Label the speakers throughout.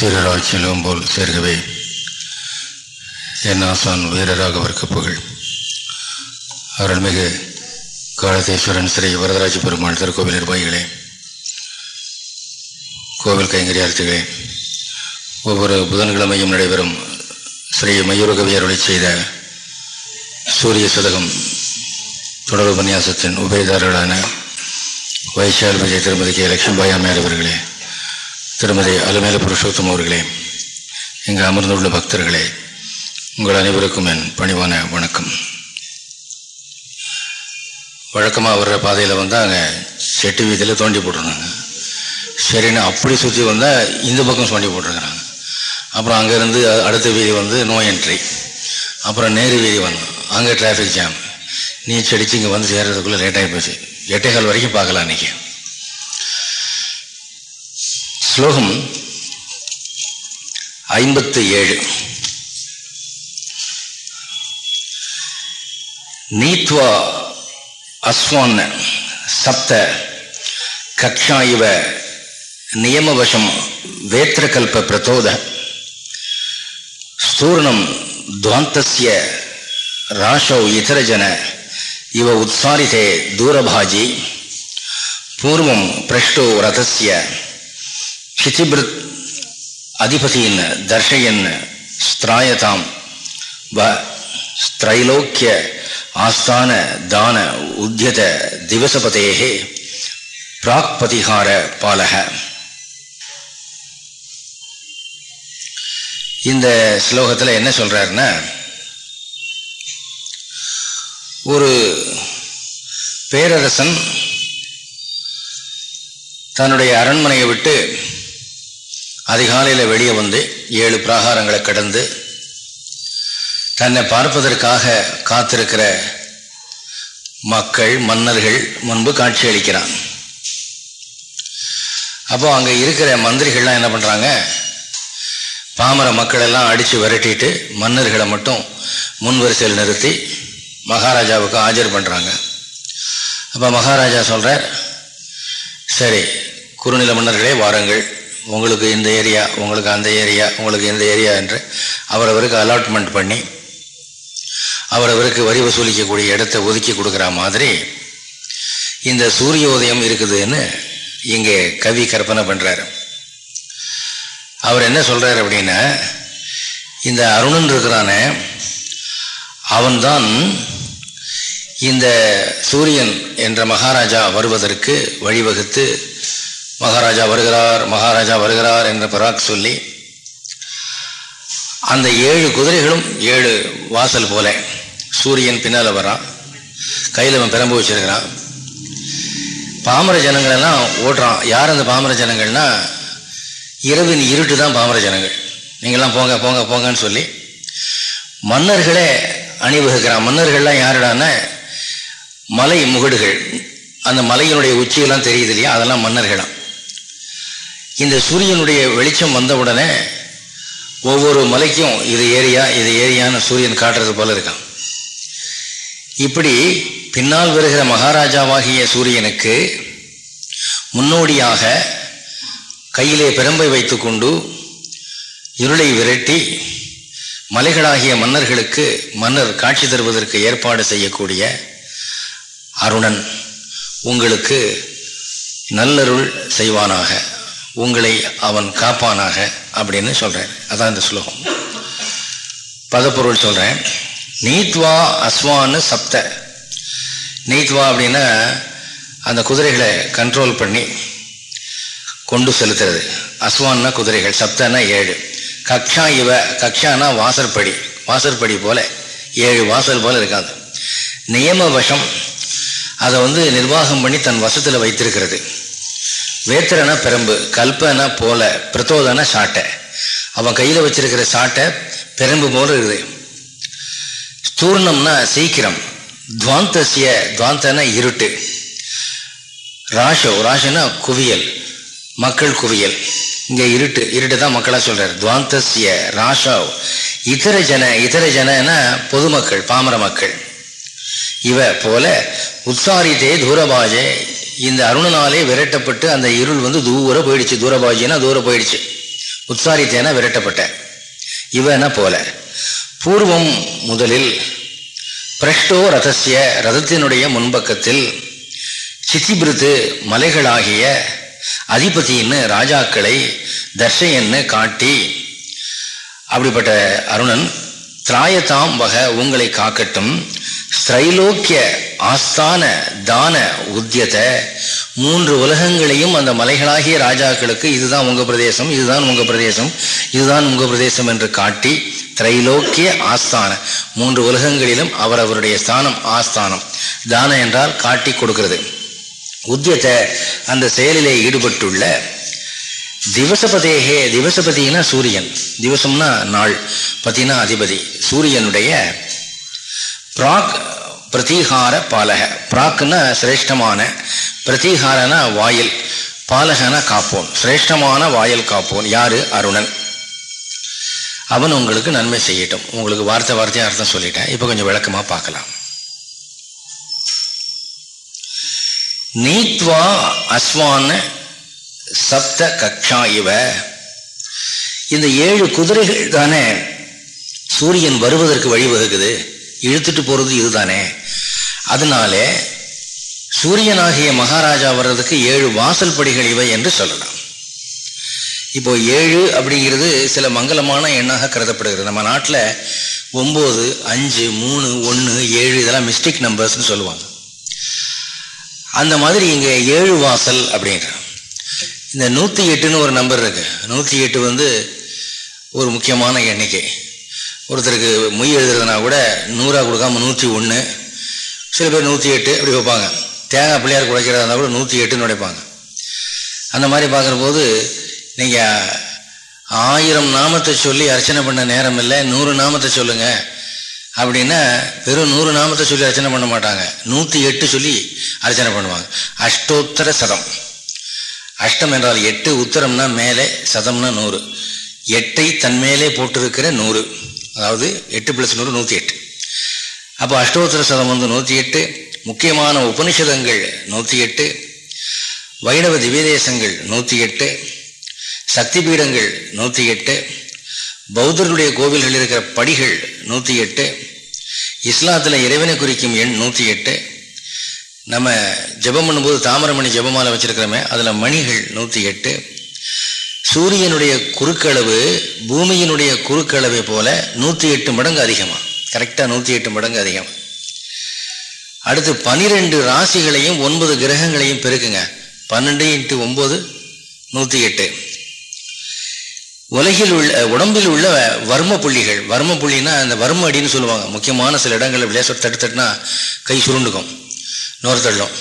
Speaker 1: சீரராய் செல்வம் போல் சேர்கவே. என் ஆசான் வீரராகவர்க்கு புகழ். அருள்மிகு காலதேஸ்வரன் ஸ்ரீ வரதராஜ பெருமாள் திருக்கோவில் நிர்வாகிகளே. கோவில் கைங்கரியார்த்திகளே ஒவ்வொரு புதன்கிழமையும் நடைபெறும் ஸ்ரீ மயூரகவி அருளை செய்த சூரிய சதகம் தொடர் உபன்யாசத்தின் உபயதாரர்களான வைஷால் விஜய் திருமதி கே. லட்சுமிபாய் அம்மையார் அவர்களே திருமதி அலுமேல புருஷோத்தம் அவர்களே இங்கு அமர்ந்துள்ள பக்தர்களே உங்கள் அனைவருக்கும் என் பணிவான வணக்கம். வழக்கமாக வர்ற பாதையில் வந்தால் அங்கே செட்டு வீதியில் தோண்டி போட்டிருந்தாங்க. சரின்னு அப்படி சுற்றி வந்தால் இந்த பக்கம் தோண்டி போட்டிருக்கிறாங்க. அப்புறம் அங்கேருந்து அடுத்த வீதி வந்து நோ என்ட்ரி. அப்புறம் நேரு வீதி வந்தோம் அங்கே டிராஃபிக் ஜாம் நீச்சல் அடித்து இங்கே வந்து சேர்றதுக்குள்ளே லேட்டாகி போச்சு. எட்டே கால் வரைக்கும் பார்க்கலாம் அன்றைக்கி ஸ்லோகம் ஐம்பத்து ஏழு. நீத்வா அஸ்வான் சப்த கக்ஷா நியமவசம் வேத்திரகல்ப பிரதோத. ஸ்தூர்ணம் துவாந்தஸ்ய ராஷௌ இதரஜன இவ உத்சாரிதே தூரபாஜி. பூர்வம் பிரஷ்டோ ரதஸ்ய சிச்சிபிருத் அதிபதியின் தர்ஷயன் ஸ்திராயதாம் வ ஸ்திரைலோக்கிய ஆஸ்தான தான உத்தியத திவசபதேகே பிராக்பதிகார பாலக. இந்த ஸ்லோகத்தில் என்ன சொல்கிறாருன்னா ஒரு பேரரசன் தன்னுடைய அரண்மனையை விட்டு அதிகாலையில் வெளியே வந்து ஏழு பிராகாரங்களை கடந்து தன்னை பார்ப்பதற்காக காத்திருக்கிற மக்கள் மன்னர்கள் முன்பு காட்சி அளிக்கிறான். அப்போ அங்கே இருக்கிற மந்திரிகள்லாம் என்ன பண்ணுறாங்க பாமர மக்களெல்லாம் அடித்து விரட்டிட்டு மன்னர்களை மட்டும் முன்வரிசையில் நிறுத்தி மகாராஜாவுக்கு ஆஜர் பண்ணுறாங்க அப்போ மகாராஜா சொல்கிறார் சரி குறுநில மன்னர்களே வாருங்கள். உங்களுக்கு இந்த ஏரியா உங்களுக்கு அந்த ஏரியா உங்களுக்கு இந்த ஏரியா என்று அவரவருக்கு அலாட்மெண்ட் பண்ணி அவரவருக்கு வரி வசூலிக்கக்கூடிய இடத்தை ஒதுக்கி கொடுக்குற மாதிரி இந்த சூரிய உதயம் இருக்குதுன்னு இங்கே கவி கற்பனை பண்ணுறாரு அவர் என்ன சொல்கிறார் அப்படின்னா இந்த அருணன் இருக்கிறானே அவன்தான் இந்த சூரியன் என்ற மகாராஜா வருவதற்கு வழிவகுத்து மகாராஜா வருகிறார் மகாராஜா வருகிறார் என்ற பிராக் சொல்லி அந்த ஏழு குதிரைகளும் ஏழு வாசல் போல சூரியன் பின்னால் வரான் கையில் அவன் பிரம்பு வச்சிருக்கிறான். பாமர ஜனங்களெல்லாம் ஓட்டுறான் யார் அந்த பாமர ஜனங்கள்னா இரவின் இருட்டு தான் பாமர ஜனங்கள். நீங்கள்லாம் போங்க போங்க போங்கன்னு சொல்லி மன்னர்களே அணிவகுக்கிறான். மன்னர்கள்லாம் யாருடான மலை முகடுகள். அந்த மலையினுடைய உச்சியெல்லாம் தெரியுது இல்லையா? அதெல்லாம் மன்னர்களாம். இந்த சூரியனுடைய வெளிச்சம் வந்தவுடனே ஒவ்வொரு மலைக்கும் இது ஏரியா இது ஏரியான்னு சூரியன் காட்டுறது போல இருக்கான். இப்படி பின்னால் வருகிற மகாராஜாவாகிய சூரியனுக்கு முன்னோடியாக கையிலே பெரும்பை வைத்துக்கொண்டு இருளை விரட்டி மலைகளாகிய மன்னர்களுக்கு மன்னர் காட்சி தருவதற்கு ஏற்பாடு செய்யக்கூடிய அருணன் உங்களுக்கு நல்லருள் செய்வானாக. உங்களை அவன் காப்பானாக அப்படின்னு சொல்கிறேன் அதான் இந்த ஸ்லோகம் பதப்பொருள் சொல்கிறேன் நீத்வா அஸ்வான்னு சப்த. நீத்வா அப்படின்னா அந்த குதிரைகளை கண்ட்ரோல் பண்ணி கொண்டு செலுத்துறது. அஸ்வான்னா குதிரைகள் சப்தனா ஏழு. கக்ஷா இவ கக்ஷானா வாசற்படி. வாசற்படி போல ஏழு வாசல் போல இருக்காது நியம வசம் அதை வந்து நிர்வாகம் பண்ணி தன் வசத்தில் வைத்திருக்கிறது. வேத்திரனா பெரம்பு கல்பனா போல பிரதோதனா சாட்டை. அவன் கையில் வச்சிருக்கிற சாட்டை பெரம்பு போல இருக்குது. ஸ்தூர்ணம்னா சீக்கிரம் துவாந்தசிய துவாந்தனா இருட்டு. ராஷோ ராஷனா குவியல் மக்கள் குவியல். இங்க இருட்டு இருட்டு தான் மக்களா சொல்றாரு. துவாந்தசிய ராஷோ இதர ஜன இதர ஜனனா பொதுமக்கள் பாமர மக்கள். இவ போல உற்சாரித்தே தூரபாஜே இந்த அருணனாலே விரட்டப்பட்டு அந்த இருள் வந்து தூர போயிடுச்சு. தூரபாஜினா தூர போயிடுச்சு. உற்சாரித்தேன விரட்டப்பட்ட. இவனா போல? பூர்வம் முதலில் பிரஷ்டோ ரதசிய ரதத்தினுடைய முன்பக்கத்தில் சித்திபிருத்து மலைகளாகிய அதிபதின்னு ராஜாக்களை தர்ஷையன்னு காட்டி அப்படிப்பட்ட அருணன் திராயத்தாம் வக உங்களை காக்கட்டும் திரைலோக்கிய ஆஸ்தான தான உத்தியத்தை மூன்று உலகங்களையும் அந்த மலைகளாகிய ராஜாக்களுக்கு இதுதான் உங்க பிரதேசம் இதுதான் உங்க பிரதேசம் இதுதான் உங்க பிரதேசம் என்று காட்டி திரைலோக்கிய ஆஸ்தான மூன்று உலகங்களிலும் அவர் அவருடைய ஸ்தானம் ஆஸ்தானம். தானம் என்றால் காட்டி கொடுக்கிறது. உத்தியத்தை அந்த செயலிலே ஈடுபட்டுள்ள திவசபதேகே திவசபதினா சூரியன் திவசம்னா நாள் பத்தினா அதிபதி சூரியனுடைய பிராக் பிரதீகார பாலக. பிராக்னா சிரேஷ்டமான பிரதீகாரனா வாயில் பாலகனா காப்போன். சிரேஷ்டமான வாயில் காப்போன். யாரு? அருணன். அவன் உங்களுக்கு நன்மை செய்யட்டும். உங்களுக்கு வார்த்தை வார்த்தையாக அர்த்தம் சொல்லிட்டேன். இப்போ கொஞ்சம் விளக்கமாக பார்க்கலாம். நீத்வா அஸ்வான் சப்த கக்ஷா இவ. இந்த ஏழு குதிரைகள் தானே சூரியன் வருவதற்கு வழிவகுக்குது? இழுத்துட்டு போகிறது இதுதானே? அதனால சூரியனாகிய மகாராஜா வர்றதுக்கு ஏழு வாசல் படிகள் இவை என்று சொல்லலாம். இப்போ ஏழு அப்படிங்கிறது சில மங்களமான எண்ணாக கருதப்படுகிறது. நம்ம நாட்டில் ஒம்பது அஞ்சு மூணு ஒன்று ஏழு இதெல்லாம் மிஸ்டேக் நம்பர்ஸ்னு சொல்லுவாங்க. அந்த மாதிரி இங்கே ஏழு வாசல் அப்படின்ற இந்த நூற்றி எட்டுன்னு ஒரு நம்பர் இருக்கு. நூற்றி எட்டு வந்து ஒரு முக்கியமான எண்ணிக்கை. ஒருத்தருக்கு மொய் எழுதுறதுனா கூட நூறாக கொடுக்காம நூற்றி ஒன்று சில பேர் நூற்றி எட்டு அப்படி வைப்பாங்க. தேங்காய் பிள்ளையார் குழைக்கிறதா இருந்தால் கூட நூற்றி எட்டுன்னு உடைப்பாங்க. அந்த மாதிரி பார்க்குறபோது நீங்கள் ஆயிரம் நாமத்தை சொல்லி அர்ச்சனை பண்ண நேரம் இல்லை நூறு நாமத்தை சொல்லுங்கள் அப்படின்னா வெறும் நூறு நாமத்தை சொல்லி அர்ச்சனை பண்ண மாட்டாங்க. நூற்றி எட்டு சொல்லி அர்ச்சனை பண்ணுவாங்க. அஷ்டோத்தர சதம். அஷ்டம் என்றால் எட்டு உத்தரம்னா மேலே சதம்னா நூறு. எட்டை தன்மேலே போட்டிருக்கிற நூறு. அதாவது எட்டு பிளஸ் நூறு நூற்றி எட்டு. அப்போ அஷ்டோத்தர சதம் வந்து நூற்றி எட்டு முக்கியமான உபனிஷதங்கள் நூற்றி எட்டு வைணவ திவ்யதேசங்கள் நூற்றி எட்டு சக்தி பீடங்கள் நூற்றி எட்டு பௌத்தர்களுடைய கோவில்கள் இருக்கிற படிகள் நூற்றி எட்டு இஸ்லாத்தில் இறைவனை குறிக்கும் எண் நூற்றி எட்டு நம்ம ஜபம் பண்ணும்போது தாமரமணி ஜபமாலை வச்சுருக்கிறோமே அதில் மணிகள் நூற்றி எட்டு சூரியனுடைய குறுக்களவு பூமியினுடைய குறுக்களவை போல நூற்றி எட்டு மடங்கு அதிகமாக கரெக்டாக நூற்றி எட்டு மடங்கு அதிகம். அடுத்து பனிரெண்டு ராசிகளையும் ஒன்பது கிரகங்களையும் பெருக்குங்க. பன்னெண்டு இன்ட்டு ஒம்பது நூற்றி எட்டு உலகில் உள்ள உடம்பில் உள்ள வர்ம புள்ளிகள் வர்ம புள்ளினா அந்த வர்ம அடின்னு சொல்லுவாங்க. முக்கியமான சில இடங்களில் லேசர் தட்டு தட்டுனா கை சுருண்டுக்கும் நோர் தள்ளும்.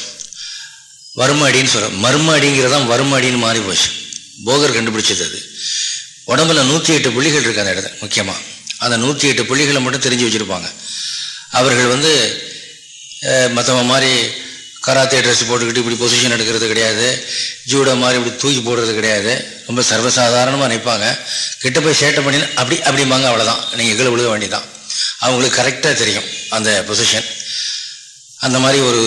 Speaker 1: வர்ம அடின்னு சொல்கிறோம் மர்ம அடிங்கிறதான் வர்ம அடின்னு மாறி போச்சு போகர் கண்டுபிடிச்சது அது. உடம்புல நூற்றி எட்டு புள்ளிகள் இருக்கு அந்த இடத்துல முக்கியமாக அந்த நூற்றி எட்டு புள்ளிகளை மட்டும் தெரிஞ்சு வச்சுருப்பாங்க. அவர்கள் வந்து மற்றவங்க மாதிரி கராத்தே ட்ரெஸ் போட்டுக்கிட்டு இப்படி பொசிஷன் எடுக்கிறது கிடையாது. ஜூடோ மாதிரி இப்படி தூக்கி போடுறது கிடையாது. ரொம்ப சர்வசாதாரணமாக நிற்பாங்க கிட்ட போய் சேட்டை பண்ணினா அப்படி அப்படிம்பாங்க அவ்வளோதான் நீங்கள் கீழே விழுக வேண்டிதான் அவங்களுக்கு கரெக்டாக தெரியும் அந்த பொசிஷன் அந்த மாதிரி ஒரு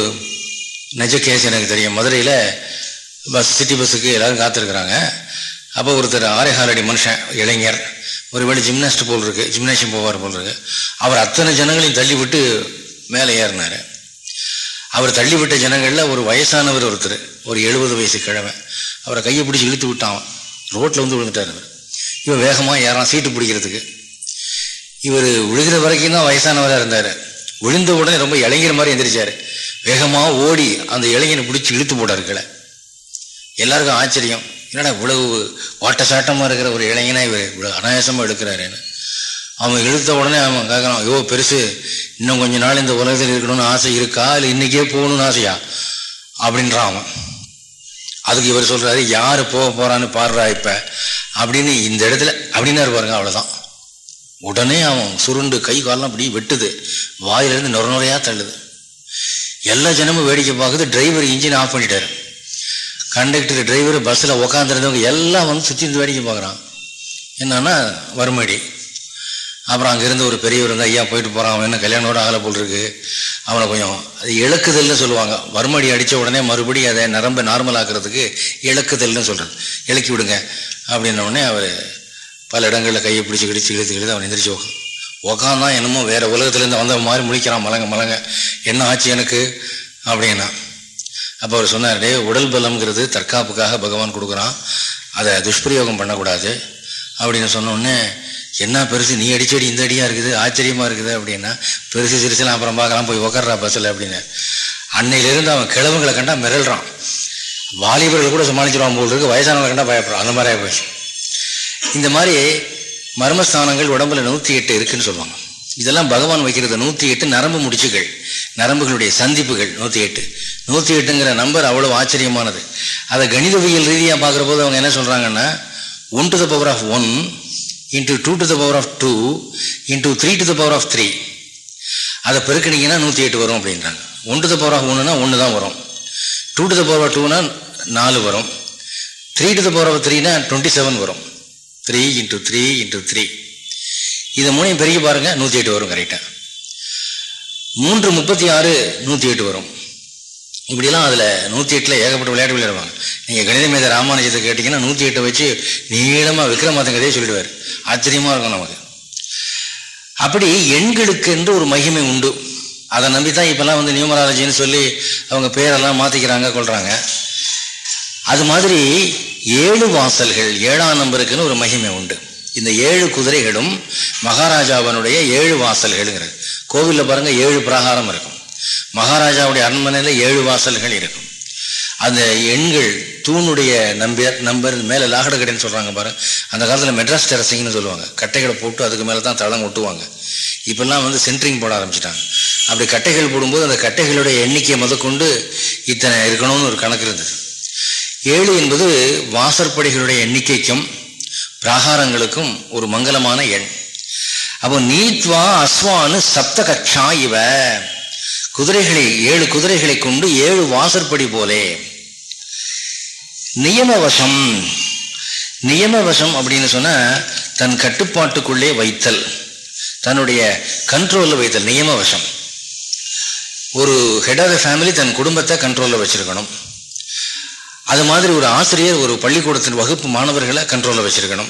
Speaker 1: நெஜ கேஸ் எனக்கு தெரியும். மதுரையில் பஸ் சிட்டி பஸ்ஸுக்கு எல்லோரும் காத்திருக்கிறாங்க. அப்போ ஒருத்தர் ஆரேகால் மனுஷன் இளைஞர். ஒரு வேளை ஜிம்னாஸ்ட் போல் இருக்கு ஜிம்னாஷியம் போவார் போல் இருக்கு. அவர் அத்தனை ஜனங்களையும் தள்ளிவிட்டு மேலே ஏறினார். அவர் தள்ளிவிட்ட ஜனங்களில் ஒரு வயசானவர் ஒருத்தர் ஒரு எழுபது வயசு கிழமை அவரை கையை பிடிச்சி இழுத்து விட்டான் ரோட்டில் வந்து விழுந்துட்டார் அவர் இவன் வேகமாக ஏறான் சீட்டு பிடிக்கிறதுக்கு. இவர் விழுகிற வரைக்கும் தான் வயசானவராக இருந்தார். விழுந்த உடனே ரொம்ப இளைஞர் மாதிரி எந்திரிச்சார். வேகமாக ஓடி அந்த இளைஞனை பிடிச்சி இழுத்து போட்டார் கீழே. எல்லாருக்கும் ஆச்சரியம். என்னடா இவ்வளவு வாட்ட சாட்டமாக இருக்கிற ஒரு இளைஞனே இவர் இவ்வளோ அனாயாசமாக எடுக்கிறாருன்னு அவன் இழுத்த உடனே அவன் கேட்குறான் ஐயோ பெருசு இன்னும் கொஞ்ச நாள் இந்த உலகத்தில் இருக்கணும்னு ஆசை இருக்கா? இல்லை இன்னைக்கே போகணும்னு ஆசையா? அப்படின்றான் அவன். அதுக்கு இவர் சொல்கிறாரு யார் போக போகிறான்னு பாடுறா இப்போ. அப்படின்னு இந்த இடத்துல அப்படின்னாரு பாருங்க அவ்வளோதான் உடனே அவன் சுருண்டு கை காலம் அப்படி வெட்டுது. வாயிலிருந்து நுர நுரையாக தள்ளுது. எல்லா ஜனமும் வேடிக்கை பார்க்குது டிரைவர் இன்ஜின் ஆஃப் பண்ணிட்டாரு. கண்டக்டர் டிரைவர் பஸ்ஸில் உக்காந்துருந்தவங்க எல்லாம் வந்து சுற்றி இருந்து வேடிக்கை பார்க்குறான். என்னன்னா வறுமடி அப்புறம் அங்கேருந்து ஒரு பெரியவர் வந்து ஐயா போயிட்டு போகிறான் அவன் என்ன கல்யாணோட ஆகலை போல் இருக்கு. அவனை கொஞ்சம் அது இழக்குதல்னு சொல்லுவாங்க. வறுமடி அடித்த உடனே மறுபடியும் அதை நரம்பை நார்மல் ஆக்கிறதுக்கு இழக்குதல்னு சொல்கிறது இழக்கி விடுங்க. அப்படின்ன உடனே அவர் பல இடங்களில் கையை பிடிச்சி கிடிச்சு இழுத்து கிழித்து அவன் எந்திரிச்சு உக்காந்தான் என்னமோ வேறு உலகத்துலேருந்து வந்த மாதிரி முழிக்கிறான். மலங்க மலங்க. என்ன ஆச்சு எனக்கு? அப்படின்னா அப்போ அவர் சொன்னார் டே உடல் பலம்ங்கிறது தற்காப்புக்காக பகவான் கொடுக்குறான். அதை துஷ்பிரயோகம் பண்ணக்கூடாது. அப்படின்னு சொன்னோடனே என்ன பெருசு நீ அடிச்சடி இந்த அடியாக இருக்குது ஆச்சரியமாக இருக்குது அப்படின்னா பெருசு சிரிச்சலாம் அப்புறம் பார்க்கலாம் போய் உக்காடுறா பஸ்ஸில் அப்படின்னு. அன்னையிலிருந்து அவன் கிழவுங்களை கண்டா மிரள்றான் வாலிபர்கள் கூட சமாளிச்சிருவான் போல் இருக்கு வயசானவங்களை கண்டா பயப்படுறான். அந்த மாதிரி போச்சு இந்த மாதிரி மர்மஸ்தானங்கள் உடம்புல நூற்றி எட்டு இருக்குன்னு சொல்லுவாங்க. இதெல்லாம் பகவான் வைக்கிறது நூற்றி எட்டு நரம்பு முடிச்சுகள். நரம்புகளுடைய சந்திப்புகள் நூற்றி எட்டு. நூற்றி எட்டுங்கிற நம்பர் அவ்வளோ ஆச்சரியமானது. அதை கணிதவியல் ரீதியாக பார்க்குற போது அவங்க என்ன சொல்கிறாங்கன்னா one to the power of one into two to the power of two into three to the power of three அதை பெருக்கினீங்கன்னா நூற்றி எட்டு வரும் அப்படின்றாங்க. One to the power of ஒன்றுனா ஒன்று தான் வரும். Two to the power of டூனா நாலு வரும். Three to the power of த்ரீனா twenty seven வரும். Three into three into three இதை மூணையும் பெருகி பாருங்க நூற்றி எட்டு வரும் கரெக்டாக மூன்று முப்பத்தி ஆறு நூற்றி எட்டு வரும். இப்படிலாம் அதில் நூற்றி எட்டில் ஏகப்பட்ட விளையாட்டு விளையாடுவாங்க. நீங்கள் கணித மேத ராமானுஜத்தை கேட்டிங்கன்னா நூற்றி எட்டை வச்சு நீளமாக விக்ரமாதன் கதையை சொல்லிடுவார். ஆச்சரியமாக இருக்கும் நமக்கு. அப்படி எண்களுக்கு என்று ஒரு மகிமை உண்டு. அதை நம்பி தான் இப்போல்லாம் வந்து நியூமராலஜின்னு சொல்லி அவங்க பேரெல்லாம் மாற்றிக்கிறாங்க கொள்கிறாங்க அது மாதிரி ஏழு வாசல்கள் ஏழாம் நம்பருக்குன்னு ஒரு மகிமை உண்டு. இந்த ஏழு குதிரைகளும் மகாராஜாவனுடைய ஏழு வாசல்கள்ங்கிறது. கோவிலில் பாருங்கள் ஏழு பிரகாரம் இருக்கும். மகாராஜாவுடைய அரண்மனையில் ஏழு வாசல்கள் இருக்கும். அந்த எண்கள் தூணுடைய நம்பியர் நம்பர் மேலே லாகட கடைன்னு சொல்கிறாங்க பாரு. அந்த காலத்தில் மெட்ராஸ் டெரசிங்னு சொல்லுவாங்க. கட்டைகளை போட்டு அதுக்கு மேலே தான் தளம் ஒட்டுவாங்க. இப்பெல்லாம் வந்து சென்ட்ரிங் போட ஆரம்பிச்சிட்டாங்க. அப்படி கட்டைகள் போடும்போது அந்த கட்டைகளுடைய எண்ணிக்கையை முதற்கொண்டு இத்தனை இருக்கணும்னு ஒரு கணக்கு இருந்தது. ஏழு என்பது வாசற்படிகளுடைய எண்ணிக்கைக்கும் பிராகாரங்களுக்கும் ஒரு மங்களமான எண். அப்போ நீத்வா அஸ்வானு சப்த கட்சா இவ. குதிரைகளை ஏழு குதிரைகளை கொண்டு ஏழு வாசற்படி போலே. நியமவசம். நியமவசம் அப்படின்னு சொன்ன தன் கட்டுப்பாட்டுக்குள்ளே வைத்தல். தன்னுடைய கண்ட்ரோலில் வைத்தல் நியமவசம். ஒரு ஹெட் ஆஃப் த ஃபேமிலி தன் குடும்பத்தை கண்ட்ரோலில் வச்சிருக்கணும். அது மாதிரி ஒரு ஆசிரியர் ஒரு பள்ளிக்கூடத்தின் வகுப்பு மாணவர்களை கண்ட்ரோலில் வச்சிருக்கணும்.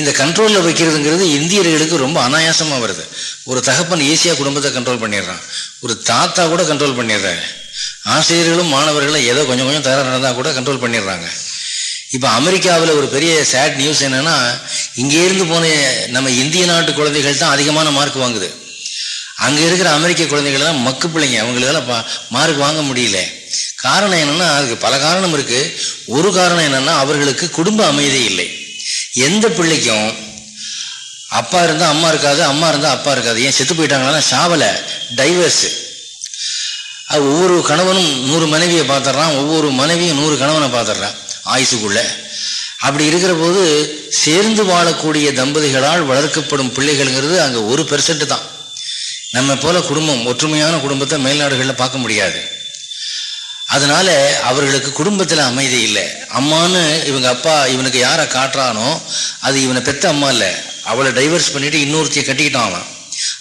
Speaker 1: இந்த கண்ட்ரோலில் வைக்கிறதுங்கிறது இந்தியர்களுக்கு ரொம்ப அனாயாசமாக வருது. ஒரு தகப்பன் ஈஸியாக குடும்பத்தை கண்ட்ரோல் பண்ணிடுறான். ஒரு தாத்தா கூட கண்ட்ரோல் பண்ணிடுறாங்க ஆசிரியர்களும் மாணவர்களும் ஏதோ கொஞ்சம் கொஞ்சம் தயாராக நடந்தால் கூட கண்ட்ரோல் பண்ணிடுறாங்க. இப்போ அமெரிக்காவில் ஒரு பெரிய சேட் நியூஸ் என்னென்னா இங்கேருந்து போன நம்ம இந்திய நாட்டு குழந்தைகள் தான் அதிகமான மார்க் வாங்குது. அங்கே இருக்கிற அமெரிக்க குழந்தைகள் தான் மக்கு பிள்ளைங்க. அவங்களுக்கெல்லாம் மார்க் வாங்க முடியல. காரணம் என்னென்னா அதுக்கு பல காரணம் இருக்குது ஒரு காரணம் என்னென்னா அவர்களுக்கு குடும்ப அமைதி இல்லை. எந்த பிள்ளைக்கும் அப்பா இருந்தால் அம்மா இருக்காது அம்மா இருந்தால் அப்பா இருக்காது. ஏன் செத்து போயிட்டாங்கன்னா சாவலை டைவர்ஸு அது ஒவ்வொரு கணவனும் நூறு மனைவியை பார்த்துட்றான் ஒவ்வொரு மனைவியும் நூறு கணவனை பார்த்துட்றான் ஆயுசுக்குள்ளே. அப்படி இருக்கிற போது சேர்ந்து வாழக்கூடிய தம்பதிகளால் வளர்க்கப்படும் பிள்ளைகள்ங்கிறது அங்கே ஒரு பெர்சன்ட் தான். நம்ம போல குடும்பம் ஒற்றுமையான குடும்பத்தை மேல்நாடுகளில் பார்க்க முடியாது. அதனால அவர்களுக்கு குடும்பத்தில் அமைதி இல்லை. அம்மான்னு இவங்க அப்பா இவனுக்கு யாரை காட்டுறானோ அது இவனை பெத்த அம்மா இல்லை. அவளை டைவர்ஸ் பண்ணிட்டு இன்னொருத்தையை கட்டிக்கிட்டான் அவன்.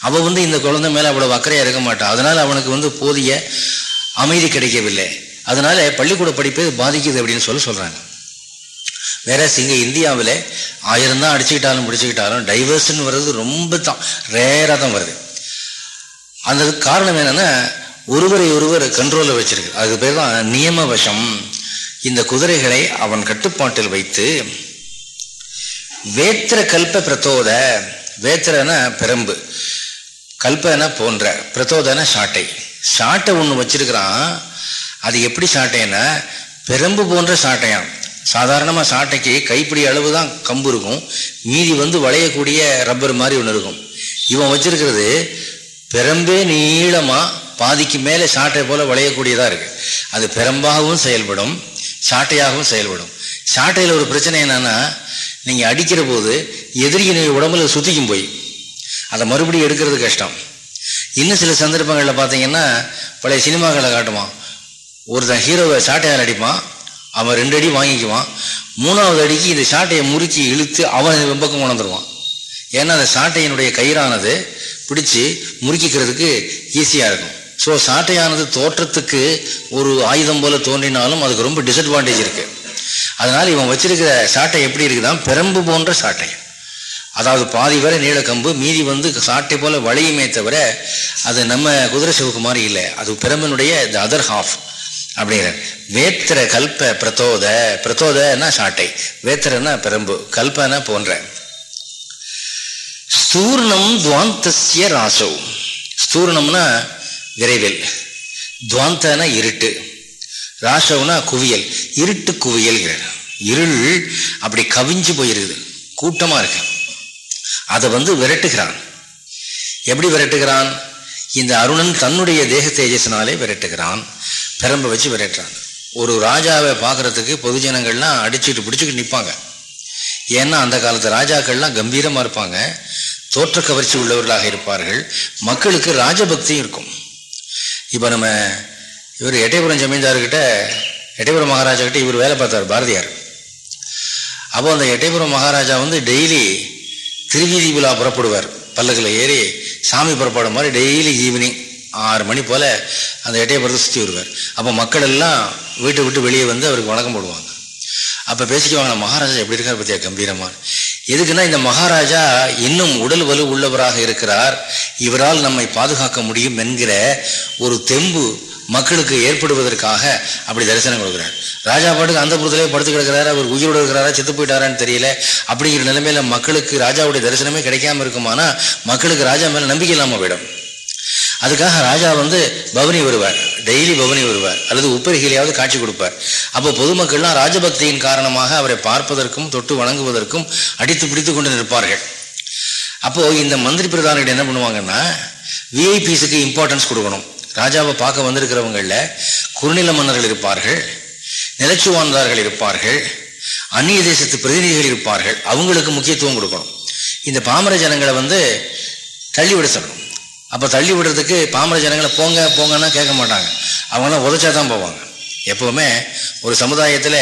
Speaker 1: அவள் வந்து இந்த குழந்தை மேலே அவ்வளோ அக்கறையாக இருக்க மாட்டான் அதனால அவனுக்கு வந்து போதிய அமைதி கிடைக்கவில்லை. அதனால பள்ளிக்கூட படிப்பை பாதிக்குது அப்படின்னு சொல்லி சொல்கிறாங்க வேற இங்கே இந்தியாவில் ஆயிரம் தான் அடிச்சுக்கிட்டாலும் பிடிச்சிக்கிட்டாலும் டைவர்ஸ்ன்னு வர்றது ரொம்ப தான் ரேராக தான் வருது. அந்த காரணம் என்னென்னா ஒருவரை ஒருவர் கண்ட்ரோலில் வச்சிருக்கு. அது பேர் தான் நியமவசம். இந்த குதிரைகளை அவன் கட்டுப்பாட்டில் வைத்து வேத்திர கல்ப பிரதோத வேத்திரன பெரம்பு. கல்பன போன்ற பிரதோதன சாட்டை. சாட்டை ஒன்று வச்சிருக்கிறான். அது எப்படி சாட்டைன்னா பெரம்பு போன்ற சாட்டையான் சாதாரணமாக சாட்டைக்கு கைப்பிடி அளவு தான் கம்பு இருக்கும். மீதி வந்து வளையக்கூடிய ரப்பர் மாதிரி ஒன்று இருக்கும். இவன் வச்சிருக்கிறது பெரம்பே நீளமாக பாதிக்கு மேலே சாட்டை போல வளையக்கூடியதாக இருக்குது அது பெரம்பாகவும் செயல்படும் சாட்டையாகவும் செயல்படும். சாட்டையில் ஒரு பிரச்சனை என்னன்னா நீங்கள் அடிக்கிற போது எதிரியினுடைய உடம்புல சுத்திக்கும் போய் அதை மறுபடியும் எடுக்கிறது கஷ்டம். இன்னும் சில சந்தர்ப்பங்களில் பார்த்தீங்கன்னா பழைய சினிமாக்களை காட்டுவான். ஒருத்தன் ஹீரோவை சாட்டையால் அடிப்பான் அவன் ரெண்டு அடி வாங்கிக்குவான். மூணாவது அடிக்கு இந்த சாட்டையை முறுக்கி இழுத்து அவன் வெம்பக்கம் கொண்டுருவான் ஏன்னா அந்த சாட்டையினுடைய கயிறானது பிடிச்சி முறுக்கிக்கிறதுக்கு ஈஸியாக இருக்கும். ஸோ சாட்டையானது தோற்றத்துக்கு ஒரு ஆயுதம் போல தோன்றினாலும் அதுக்கு ரொம்ப டிஸ்அட்வான்டேஜ் இருக்கு. அதனால் இவன் வச்சிருக்கிற சாட்டை எப்படி இருக்குதான்? பெரம்பு போன்ற சாட்டை. அதாவது பாதி வரை நீளக்கம்பு மீதி வந்து சாட்டை போல வளையுமே தவிர அது நம்ம குதிரை சிவக்கு மாதிரி இல்லை. அது பிரம்மனுடைய த அதர் ஹாஃப் அப்படிங்கிற. வேத்திர கல்ப பிரதோத. பிரதோதனா சாட்டை. வேத்திரன்னா பிரம்பு கல்பனா போன்ற. ஸ்தூர்ணம் துவாந்தசிய ராசோ. ஸ்தூர்ணம்னா விரைவில். துவாந்தனா இருட்டு. ராசவுனா குவியல். இருட்டு குவியல் இருள் அப்படி கவிஞ்சு போயிருக்குது. கூட்டமாக இருக்கு. அதை வந்து விரட்டுகிறான். எப்படி விரட்டுகிறான்? இந்த அருணன் தன்னுடைய தேக தேஜஸ்னாலே விரட்டுகிறான். பெரம்ப வச்சு விரட்டுறான். ஒரு ராஜாவை பார்க்கறதுக்கு பொதுஜனங்கள்லாம் அடிச்சுட்டு பிடிச்சிக்கிட்டு நிற்பாங்க. ஏன்னா அந்த காலத்து ராஜாக்கள்லாம் கம்பீரமாக இருப்பாங்க. தோற்ற கவர்ச்சி உள்ளவர்களாக இருப்பார்கள். மக்களுக்கு ராஜபக்தியும் இருக்கும். இப்போ நம்ம இவர் எட்டயபுரம் ஜமீன்தார்கிட்ட எட்டயபுரம் மகாராஜா கிட்ட இவர் வேலை பார்த்தார் பாரதியார். அப்போ அந்த எட்டயபுரம் மகாராஜா வந்து டெய்லி திருவீதி விழா புறப்படுவார். பல்லக்கில் ஏறி சாமி புறப்பட மாதிரி டெய்லி ஈவினிங் ஆறு மணி போல் அந்த எட்டயபுரத்தை சுற்றி வருவார். அப்போ மக்கள் எல்லாம் வீட்டை விட்டு வெளியே வந்து அவருக்கு வணக்கம் போடுவாங்க. அப்போ பேசிக்குவாங்க மகாராஜா எப்படி இருக்கார் பற்றியா கம்பீரமாக எதுக்குன்னா இந்த மகாராஜா இன்னும் உடல் வலு உள்ளவராக இருக்கிறார். இவரால் நம்மை பாதுகாக்க முடியும் என்கிற ஒரு தெம்பு மக்களுக்கு ஏற்படுவதற்காக அப்படி தரிசனம் கொடுக்குறார். ராஜா பாட்டுக்கு அந்த புறத்திலே படுத்து கிடக்கிறாரு? அவர் உயிரோடு இருக்கிறாரா? செத்து போயிட்டாரான்னு தெரியல. அப்படிங்கிற நிலைமையில மக்களுக்கு ராஜாவுடைய தரிசனமே கிடைக்காம இருக்குமானா மக்களுக்கு ராஜா மேல நம்பிக்கை இல்லாமல் போயிடும். அதுக்காக ராஜா வந்து பவனி வருவார். டெய்லி பவனி வருவார். அல்லது உப்பரிகையிலையாவது காட்சி கொடுப்பார். அப்போ பொதுமக்கள்லாம் ராஜபக்தியின் காரணமாக அவரை பார்ப்பதற்கும் தொட்டு வணங்குவதற்கும் அடித்து பிடித்து கொண்டு நிற்பார்கள். அப்போ இந்த மந்திரி பிரதானிகள் என்ன பண்ணுவாங்கன்னா விஐபிஸுக்கு இம்பார்ட்டன்ஸ் கொடுக்கணும். ராஜாவை பார்க்க வந்திருக்கிறவங்களில் குறுநில மன்னர்கள் இருப்பார்கள் நிலச்சுவான்தார்கள் இருப்பார்கள் அந்நிய தேசத்து பிரதிநிதிகள் இருப்பார்கள். அவங்களுக்கு முக்கியத்துவம் கொடுக்கணும். இந்த பாமர ஜனங்களை வந்து தள்ளிவிட சொல்லணும். அப்போ தள்ளி விடுறதுக்கு பாமர ஜனங்களை போங்க போங்கன்னா கேட்க மாட்டாங்க. அவங்களாம் உதச்சா தான் போவாங்க. எப்போவுமே ஒரு சமுதாயத்தில்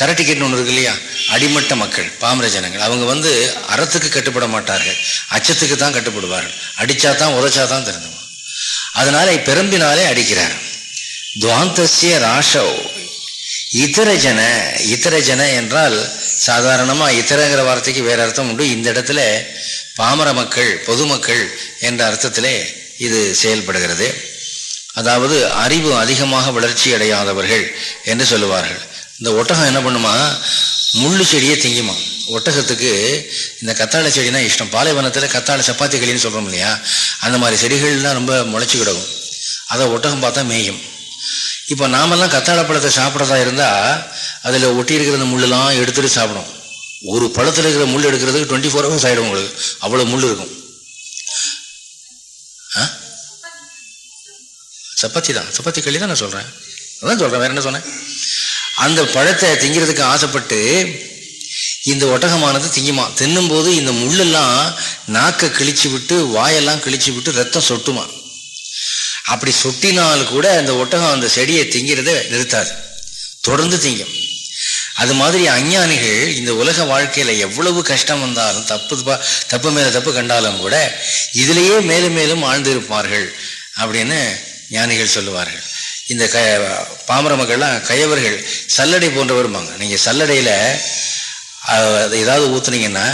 Speaker 1: தர ஒன்று இருக்கு இல்லையா? அடிமட்ட மக்கள் பாமர ஜனங்கள். அவங்க வந்து அறத்துக்கு கட்டுப்பட மாட்டார்கள். அச்சத்துக்கு தான் கட்டுப்படுவார்கள். அடித்தா தான் உதச்சா தான் திறந்துவான் அதனால பெரும்பினாலே அடிக்கிறார். துவாந்தசிய ராஷவ் இதர ஜன இதர ஜன என்றால் சாதாரணமாக இதரங்கிற வார்த்தைக்கு வேறு அர்த்தம் உண்டு. இந்த இடத்துல பாமர மக்கள் பொதுமக்கள் என்ற அர்த்தத்திலே இது செயல்படுகிறது. அதாவது அறிவு அதிகமாக வளர்ச்சி அடையாதவர்கள் என்று சொல்லுவார்கள். இந்த ஒட்டகம் என்ன பண்ணுமா? முள்ளு செடியை திங்குமா? ஒட்டகத்துக்கு இந்த கத்தாழை செடினா இஷ்டம். பாலைவனத்தில் கத்தாழை சப்பாத்தி களின்னு சொல்கிறோம் இல்லையா? அந்த மாதிரி செடிகள்லாம் ரொம்ப முளைச்சி கிடக்கும். அதை ஒட்டகம் பார்த்தா மேயும். இப்போ நாமெல்லாம் கத்தாழை பழத்தை சாப்பிட்றதா இருந்தால் அதில் ஒட்டி இருக்கிற அந்த முள்ளெல்லாம் எடுத்துகிட்டு சாப்பிடும். ஒரு பழத்தில் இருக்கிற முள் எடுக்கிறதுக்கு டுவெண்ட்டி ஃபோர் ஹவர்ஸ் ஆகிடும் உங்களுக்கு. அவ்வளோ முள் இருக்கும். சப்பாத்தி தான். சப்பாத்தி களி தான் நான் சொல்கிறேன் அதான் சொல்கிறேன் வேறு என்ன சொன்னேன்? அந்த பழத்தை திங்கிறதுக்கு ஆசைப்பட்டு இந்த ஒட்டகமானது திங்குமா? தின்னும்போது இந்த முள்ளெல்லாம் நாக்கை கிழிச்சு விட்டு வாயெல்லாம் கிழிச்சு விட்டு ரத்தம் சொட்டுமா? அப்படி சொட்டினால் கூட அந்த ஒட்டகம் அந்த செடியை திங்கிறத நிறுத்தாது. தொடர்ந்து திங்கும். அது மாதிரி அஞ்ஞானிகள் இந்த உலக வாழ்க்கையில் எவ்வளவு கஷ்டம் வந்தாலும் தப்பு தப்பு மேலே தப்பு கண்டாலும் கூட இதிலேயே மேலும் மேலும் ஆழ்ந்திருப்பார்கள் அப்படின்னு ஞானிகள் சொல்லுவார்கள். இந்த க பாமர மக்கள்லாம் கயவர்கள் சல்லடை போன்றவருமாங்க நீங்கள் சல்லடையில் ஏதாவது ஊற்றுனீங்கன்னா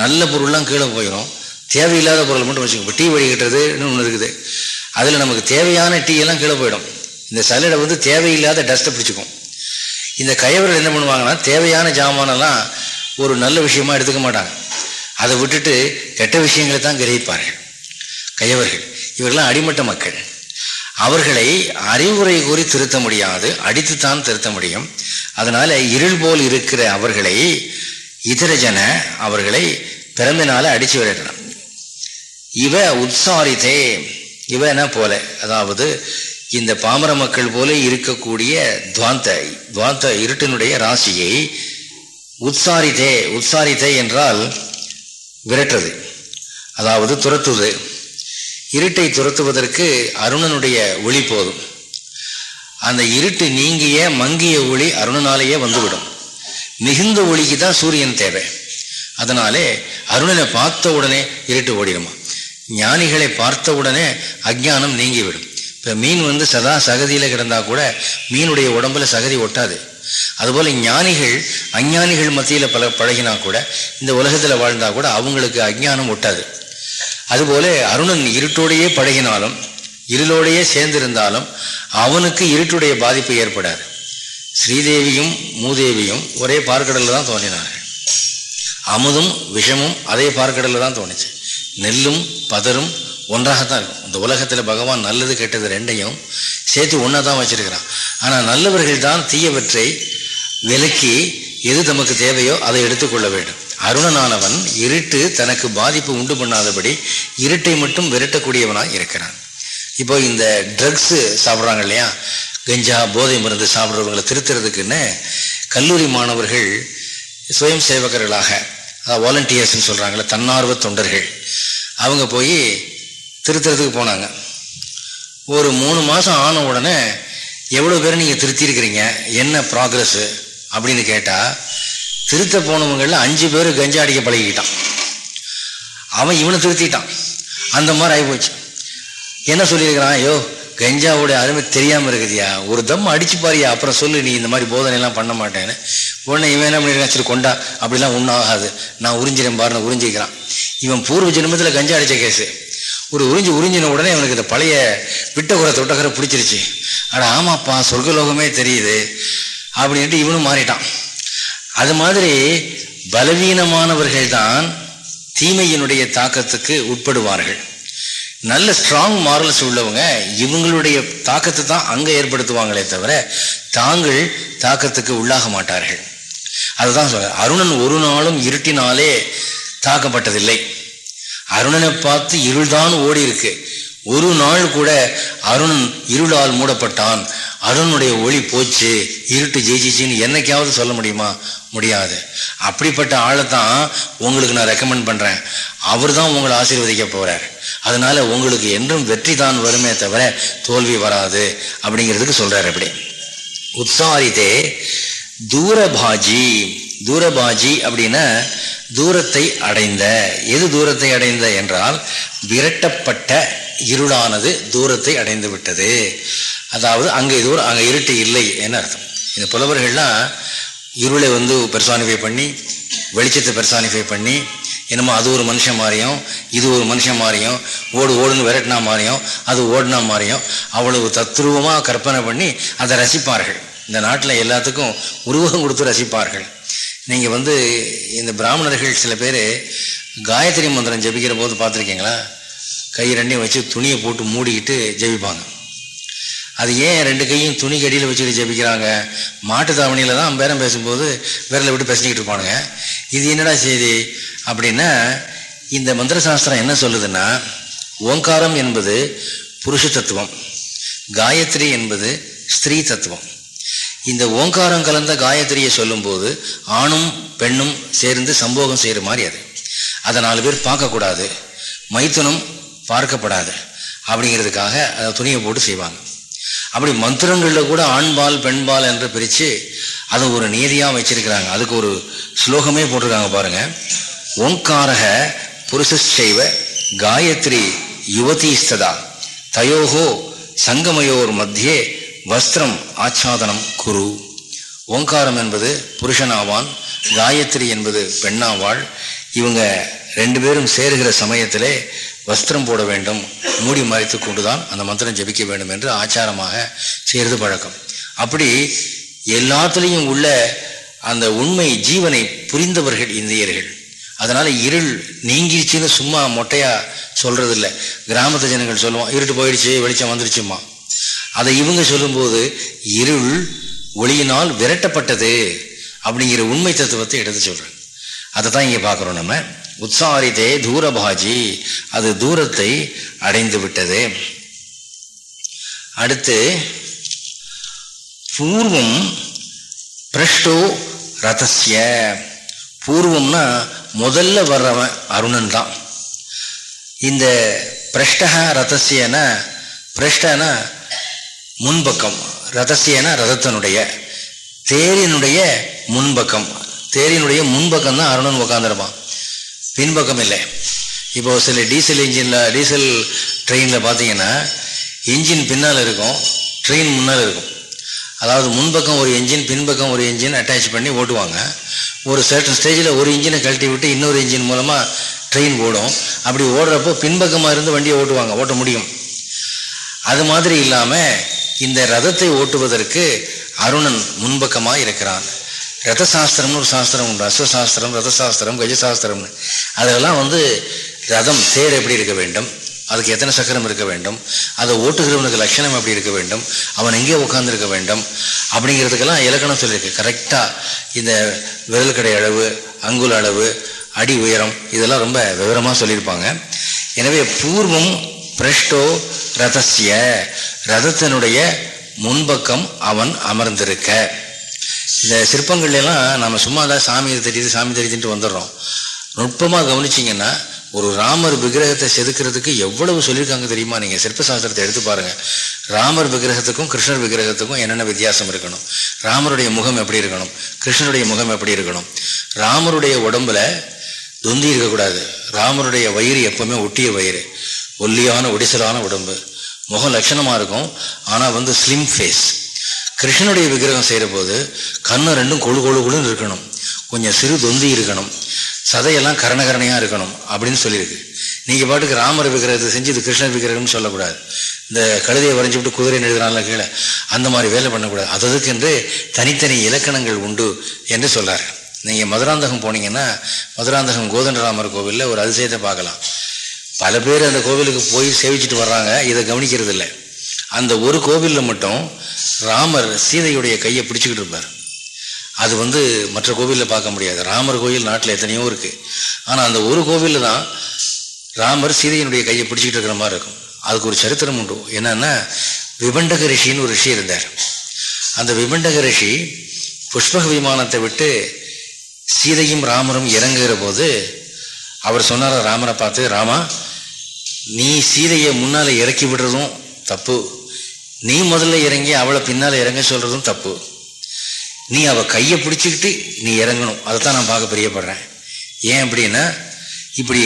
Speaker 1: நல்ல பொருள்லாம் கீழே போயிடும் தேவையில்லாத பொருள் மட்டும் வச்சுக்கோங்க. டீ வடிகட்டுறதுன்னு ஒன்று இருக்குது. அதில் நமக்கு தேவையான டீ எல்லாம் கீழே போயிடும். இந்த சல்லடை வந்து தேவையில்லாத டஸ்ட்டை பிடிச்சிக்கும். இந்த கயவர்கள் என்ன பண்ணுவாங்கன்னா தேவையான ஜாமானெல்லாம் ஒரு நல்ல விஷயமா எடுத்துக்க மாட்டாங்க. அதை விட்டுட்டு கெட்ட விஷயங்களை தான் கிரகிப்பார்கள். கயவர்கள் இவர்கள்லாம் அடிமட்ட மக்கள். அவர்களை அறிவுரை கூறி திருத்த முடியாது அடித்துத்தான் திருத்த முடியும். அதனால் இருள் போல் இருக்கிற அவர்களை இதர ஜன அவர்களை பிறம்பினால அடித்து விளையாடலாம் இவ உற்சாரித்தே இவன போல? அதாவது இந்த பாமர மக்கள் போல இருக்கக்கூடிய துவாந்த துவாந்த இருட்டினுடைய ராசியை உற்சாரித்தே உத்சாரித்தே என்றால் விரட்டுறது அதாவது துரத்துவது இருட்டை துரத்துவதற்கு அருணனுடைய ஒளி போதும். அந்த இருட்டு நீங்கிய மங்கிய ஒளி அருணனாலேயே வந்துவிடும். மிகுந்த ஒளிக்கு தான் சூரியன் தேவை. அதனாலே அருணனை பார்த்த உடனே இருட்டு ஓடிடுமா. ஞானிகளை பார்த்த உடனே அஜானம் நீங்கிவிடும். இப்போ மீன் வந்து சதா சகதியில் கிடந்தால் கூட மீனுடைய உடம்புல சகதி ஒட்டாது. அதுபோல் ஞானிகள் அஞ்ஞானிகள் மத்தியில் பல பழகினா கூட இந்த உலகத்தில் வாழ்ந்தால் கூட அவங்களுக்கு அஜ்ஞானம் ஒட்டாது. அதுபோல அருணன் இருட்டோடையே பழகினாலும் இருளோடையே சேர்ந்திருந்தாலும் அவனுக்கு இருட்டுடைய பாதிப்பு ஏற்படாது. ஸ்ரீதேவியும் மூதேவியும் ஒரே பார்க்கடலில் தான் தோன்றினார்கள். அமுதும் விஷமும் அதே பார்க்கடலில் தான் தோணுச்சு. நெல்லும் பதரும் ஒன்றாகத்தான் இருக்கும். இந்த உலகத்தில் பகவான் நல்லது கெட்டது ரெண்டையும் சேர்த்து ஒன்றா தான் வச்சிருக்கிறான். ஆனால் நல்லவர்கள் தான் தீயவற்றை விலக்கி எது தமக்கு தேவையோ அதை எடுத்துக்கொள்ள வேண்டும். அருணனானவன் இருட்டு தனக்கு பாதிப்பு உண்டு பண்ணாதபடி இருட்டை மட்டும் விரட்டக்கூடியவனாக இருக்கிறான். இப்போ இந்த ட்ரக்ஸு சாப்பிட்றாங்க இல்லையா? கஞ்சா போதை மருந்து சாப்பிட்றவங்களை திருத்துறதுக்குன்னு கல்லூரி மாணவர்கள் சுயம் சேவகர்களாக அதாவது வாலண்டியர்ஸ்ன்னு சொல்கிறாங்களே தன்னார்வ தொண்டர்கள். அவங்க போய் திருத்துறதுக்கு போனாங்க. ஒரு மூணு மாதம் ஆன உடனே எவ்வளோ பேர் நீங்கள் திருத்திருக்கிறீங்க என்ன ப்ராக்ரஸ்ஸு அப்படின்னு கேட்டால் திருத்த போனவங்களில் அஞ்சு பேர் கஞ்சா அடிக்க பழகிக்கிட்டான். அவன் இவனை திருத்திட்டான். அந்த மாதிரி ஆகிப்போச்சு என்ன சொல்லியிருக்கிறான்? ஐயோ கஞ்சாவோட அருமை தெரியாமல் இருக்குதியா? ஒரு தம் அடிச்சு பாரியா? அப்புறம் சொல்லு நீ இந்த மாதிரி போதனையெல்லாம் பண்ண மாட்டேன்னு. உடனே இவன் என்ன பண்ணிருக்கான் சரி கொண்டா. அப்படிலாம் ஒன்றும் ஆகாது. நான் உறிஞ்சிடும் பாருன்னு உறிஞ்சிக்கிறான். இவன் பூர்வ ஜென்மத்தில் கஞ்சா அடித்த கேஸு ஒரு உறிஞ்சி உறிஞ்சின உடனே அவனுக்கு இந்த பழைய விட்டகுறை தொட்டகரை பிடிச்சிருச்சு. அட ஆமாப்பா சொர்க்கலோகமே தெரியுது அப்படின்ட்டு இவனும் மாறிட்டான். அது மாதிரி பலவீனமானவர்கள் தான் தீமையினுடைய தாக்கத்துக்கு உட்படுவார்கள். நல்ல ஸ்ட்ராங் மாரல்ஸ் உள்ளவங்க இவங்களுடைய தாக்கத்தை தான் அங்கே ஏற்படுத்துவாங்களே தவிர தாங்கள் தாக்கத்துக்கு உள்ளாக மாட்டார்கள். அதுதான் சொல்ல அருணன் ஒரு நாளும் இருட்டினாலே தாக்கப்பட்டதில்லை. அருணனை பார்த்து இருள்தான் ஓடி இருக்கு ஒரு நாள் கூட அருணன் இருளால் மூடப்பட்டான். அருணுடைய ஒளி போச்சு. இருட்டு ஜெயிச்சிச்சின்னு என்னைக்காவது சொல்ல முடியுமா? முடியாது. அப்படிப்பட்ட ஆளை தான் உங்களுக்கு நான் ரெக்கமெண்ட் பண்ணுறேன் அவர் தான் உங்களை ஆசீர்வதிக்க போகிறார் அதனால உங்களுக்கு என்றும் வெற்றி தான் வருமே தவிர தோல்வி வராது அப்படிங்கிறதுக்கு சொல்கிறார் அப்படி. உற்சாரித்தே தூரபாஜி. தூரபாஜி அப்படின்னா தூரத்தை அடைந்த. எது தூரத்தை அடைந்த என்றால் விரட்டப்பட்ட இருளானது தூரத்தை அடைந்து விட்டது. அதாவது அங்கே தூரம் அங்கே இருட்டு இல்லை என்ன அர்த்தம். இந்த புலவர்கள்லாம் இருளை வந்து பெர்சானிஃபை பண்ணி வெளிச்சத்தை பெர்சானிஃபை பண்ணி என்னமோ அது ஒரு மனுஷன் மாறியும் இது ஒரு மனுஷன் மாறியும் ஓடு ஓடுன்னு விரட்டினா மாறியும் அது ஓடுனா மாறியும் அவ்வளவு தத்ரூபமாக கற்பனை பண்ணி அதை ரசிப்பார்கள். இந்த நாட்டில் எல்லாத்துக்கும் உருவகம் கொடுத்து ரசிப்பார்கள். நீங்கள் வந்து இந்த பிராமணர்கள் சில பேர் காயத்ரி மந்திரம் ஜபிக்கிற போது பார்த்துருக்கீங்களா? கை ரெண்டையும் வச்சு துணியை போட்டு மூடிக்கிட்டு ஜெபிப்பாங்க. அது ஏன் ரெண்டு கையும் துணி கடியில் வச்சுட்டு ஜெபிக்கிறாங்க? மாட்டு தாவணியில் தான் பேரம் பேசும்போது விரலை விட்டு பேசிக்கிட்டு இருப்பானுங்க. இது என்னடா செய்தி? அப்படின்னா இந்த மந்திர சாஸ்திரம் என்ன சொல்லுதுன்னா ஓங்காரம் என்பது புருஷ தத்துவம் காயத்ரி என்பது ஸ்திரீ தத்துவம். இந்த ஓங்காரம் கலந்த காயத்ரியை சொல்லும்போது ஆணும் பெண்ணும் சேர்ந்து சம்போகம் செய்கிற மாதிரி அது. அதை நாலு பேர் பார்க்கக்கூடாது. மைத்துனம் பார்க்கப்படாது. அப்படிங்கிறதுக்காக அதை துணியை போட்டு செய்வாங்க. அப்படி மந்திரங்களில் கூட ஆண்பால் பெண்பால் என்று பிரித்து அதை ஒரு நீதியாக வச்சிருக்கிறாங்க. அதுக்கு ஒரு ஸ்லோகமே போட்டிருக்காங்க பாருங்க. ஓங்காரக புருஷைவ காயத்ரி யுவதீஸ்ததா. தயோகோ சங்கமயோர் மத்தியே வஸ்திரம் ஆச்சாதனம் குரு. ஓங்காரம் என்பது புருஷனாவான் காயத்ரி என்பது பெண்ணாவாள். இவங்க ரெண்டு பேரும் சேருகிற சமயத்திலே வஸ்திரம் போட வேண்டும் மூடி மறைத்து கொண்டுதான் அந்த மந்திரம் ஜபிக்க வேண்டும் என்று ஆச்சாரமாக செய்கிறது பழக்கம். அப்படி எல்லாத்துலேயும் உள்ள அந்த உண்மை ஜீவனை புரிந்தவர்கள் இந்தியர்கள். அதனால இருள் நீங்கிருச்சுன்னு சும்மா மொட்டையா சொல்றது இல்லை கிராமத்து ஜனங்கள் சொல்லுவோம் இருட்டு போயிடுச்சு வெளிச்சம் வந்துருச்சுமா அதை இவங்க சொல்லும்போது இருள் ஒளியினால் விரட்டப்பட்டது அப்படிங்கிற உண்மை தத்துவத்தை எடுத்து சொல்றேன் அதை தான் இங்கே பார்க்குறோம் நம்ம. உற்சாரித்தே தூரபாஜி அது தூரத்தை அடைந்து விட்டது. அடுத்து பூர்வம் பிரஷ்டோ ரதஸ்ய பூர்வம்னா முதல்ல வர்றவன் அருணன் தான். இந்த பிரஷ்டக ரதசியன பிரஷ்டனா முன்பக்கம். ரதசியனா ரதத்தனுடைய. தேரினுடைய முன்பக்கம். தேரினுடைய முன்பக்கம் தான் அருணன் உட்காந்துருப்பான் பின்பக்கம் இல்லை. இப்போ சில டீசல் இன்ஜினில் டீசல் ட்ரெயினில் பார்த்தீங்கன்னா இன்ஜின் பின்னால் இருக்கும் ட்ரெயின் முன்னால் இருக்கும். அதாவது முன்பக்கம் ஒரு என்ஜின் பின்பக்கம் ஒரு என்ஜின் அட்டாச் பண்ணி ஓட்டுவாங்க. ஒரு சர்டன் ஸ்டேஜில் ஒரு இன்ஜினை கழட்டி விட்டு இன்னொரு இன்ஜின் மூலமாக ட்ரெயின் ஓடும். அப்படி ஓடுறப்போ பின்பக்கமாக இருந்து வண்டியை ஓட்டுவாங்க. ஓட்ட முடியும். அது மாதிரி இல்லாமல் இந்த ரதத்தை ஓட்டுவதற்கு அருணன் முன்பக்கமாக இருக்கிறான். ரதசாஸ்திரம்னு ஒரு சாஸ்திரம் உண்டு. அஸ்வசாஸ்திரம் ரதசாஸ்திரம் கஜசாஸ்திரம்னு. அதெல்லாம் வந்து ரதம் தேர் எப்படி இருக்க வேண்டும்? அதுக்கு எத்தனை சக்கரம் இருக்க வேண்டும்? அதை ஓட்டுகிறவனுக்கு லட்சணம் எப்படி இருக்க வேண்டும்? அவன் எங்கே உட்காந்துருக்க வேண்டும்? அப்படிங்கிறதுக்கெல்லாம் இலக்கணம் சொல்லியிருக்கு. கரெக்டாக இந்த விரல் கடை அளவு அங்குல அளவு அடி உயரம் இதெல்லாம் ரொம்ப விவரமாக சொல்லியிருப்பாங்க. எனவே பூர்வம் பிரஷ்டோ ரதசிய ரதத்தினுடைய முன்பக்கம் அவன் அமர்ந்திருக்க. இந்த சிற்பங்கள்லாம் நம்ம சும்மா தான் சாமி தெரியுது சாமி தெரியுதுன்ட்டு வந்துடுறோம். நுட்பமாக கவனிச்சிங்கன்னா ஒரு ராமர் விக்கிரகத்தை செதுக்கிறதுக்கு எவ்வளவு சொல்லியிருக்காங்க தெரியுமா? நீங்கள் சிற்பசாஸ்திரத்தை எடுத்து பாருங்கள் ராமர் விக்கிரகத்துக்கும் கிருஷ்ணர் விக்கிரகத்துக்கும் என்னென்ன வித்தியாசம் இருக்கணும்? ராமருடைய முகம் எப்படி இருக்கணும்? கிருஷ்ணருடைய முகம் எப்படி இருக்கணும்? ராமருடைய உடம்புல தொந்தி இருக்கக்கூடாது. ராமருடைய வயிறு எப்பவுமே ஒட்டிய வயிறு. ஒல்லியான ஒடிசலான உடம்பு. முகம் லட்சணமாக இருக்கும். ஆனால் வந்து ஸ்லிம் ஃபேஸ் கிருஷ்ணனுடைய விக்கிரகம் செய்கிற போது கண்ணு ரெண்டும் கொழு கொழு கொழுன்னு இருக்கணும். கொஞ்சம் சிறு தொந்தி இருக்கணும். சதையெல்லாம் கரணகரணையாக இருக்கணும் அப்படின்னு சொல்லியிருக்கு. நீங்கள் பாட்டுக்கு ராமர் விக்கிரகத்தை செஞ்சு இது கிருஷ்ணர் விக்கிரகம்னு சொல்லக்கூடாது. இந்த கழுதையை வரைஞ்சி விட்டு குதிரை எழுதுனால கீழே அந்த மாதிரி வேலை பண்ணக்கூடாது. அதற்கென்று தனித்தனி இலக்கணங்கள் உண்டு என்று சொல்கிறார் நீங்கள் மதுராந்தகம் போனீங்கன்னா மதுராந்தகம் கோதண்டராமர் கோவிலில் ஒரு அதிசயத்தை பார்க்கலாம். பல பேர் அந்த கோவிலுக்கு போய் சேவிச்சுட்டு வர்றாங்க. இதை கவனிக்கிறது இல்லை அந்த ஒரு கோவிலில் மட்டும் ராமர் சீதையுடைய கையை பிடிச்சிக்கிட்டு இருப்பார். அது வந்து மற்ற கோவிலில் பார்க்க முடியாது. ராமர் கோயில் நாட்டில் எத்தனையோ இருக்குது ஆனால் அந்த ஒரு கோவிலில் தான் ராமர் சீதையினுடைய கையை பிடிச்சிக்கிட்டு இருக்கிற மாதிரி இருக்கும். அதுக்கு ஒரு சரித்திரம் உண்டு. என்னென்னா விபண்டக ரிஷின்னு ஒரு ரிஷி இருந்தார். அந்த விபண்டக ரிஷி புஷ்பக விமானத்தை விட்டு சீதையும் ராமரும் இறங்குகிற போது அவர் சொன்னார் ராமரை பார்த்து ராமா நீ சீதையை முன்னால் இறக்கி விடுறதும் தப்பு. நீ முதல்ல இறங்கி அவளை பின்னால் இறங்க சொல்கிறதும் தப்பு. நீ அவள் கையை பிடிச்சிக்கிட்டு நீ இறங்கணும். அதை தான் நான் பார்க்க பிரியப்படுறேன். ஏன் அப்படின்னா இப்படி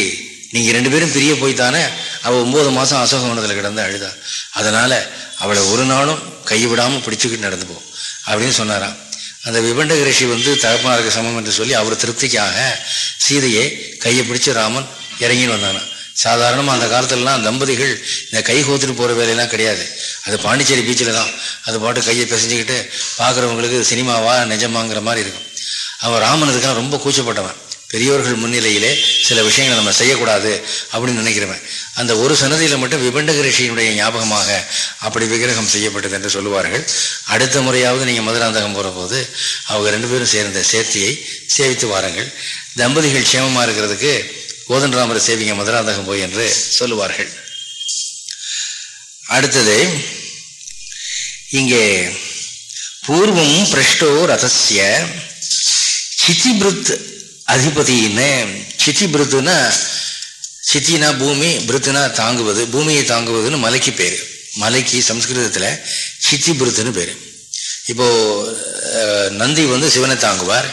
Speaker 1: நீங்கள் ரெண்டு பேரும் பிரிய போய்த்தானே அவள் ஒம்பது மாதம் அசோகவனத்தில் கிடந்து அழுதா. அதனால் அவளை ஒரு நாளும் கைவிடாமல் விடாமல் பிடிச்சிக்கிட்டு நடந்து போ அப்படின்னு சொன்னாராம். அந்த விபண்டக ரிஷி வந்து தகப்பனாருக்கு சமம் என்று சொல்லி அவர் திருப்திக்காக சீதையை கையை பிடிச்சி ராமன் இறங்கின்னு வந்தானான் சாதாரணமாக அந்த காலத்துலலாம் தம்பதிகள் இந்த கை கோத்துட்டு போகிற வேலையெல்லாம் கிடையாது. அது பாண்டிச்சேரி பீச்சில் தான். அது பாட்டு கையை பிசைஞ்சுக்கிட்டு பார்க்குறவங்களுக்கு சினிமாவா நிஜமாங்கிற மாதிரி இருக்கும். அவன் ராமன் இதுக்கெல்லாம் ரொம்ப கூச்சப்பட்டவன். பெரியோர்கள் முன்னிலையிலே சில விஷயங்களை நம்ம செய்யக்கூடாது அப்படின்னு நினைக்கிறவன். அந்த ஒரு சன்னதியில் மட்டும் விபண்டக ரிஷியினுடைய ஞாபகமாக அப்படி விக்கிரகம் செய்யப்பட்டது என்று சொல்லுவார்கள். அடுத்த முறையாவது நீங்கள் மதுராந்தகம் போகிறபோது அவங்க ரெண்டு பேரும் சேர்ந்த சேர்த்தியை சேவித்து வாருங்கள். தம்பதிகள் க்ஷேமமாக இருக்கிறதுக்கு கோதண்டராமரை சேவிங்க மதுராந்தகம் போய் என்று சொல்லுவார்கள். அடுத்தது இங்கே பூர்வம் பிரஷ்டோ ரதசிய சித்திபிருத் அதிபதின்னு சித்திபிருத்துனா சித்தினா பூமி பிருத்துனா தாங்குவது பூமியை தாங்குவதுன்னு மலைக்கு பேர். மலைக்கு சம்ஸ்கிருதத்தில் சித்திபிருத்துன்னு பேர். இப்போ நந்தி வந்து சிவனை தாங்குவார்.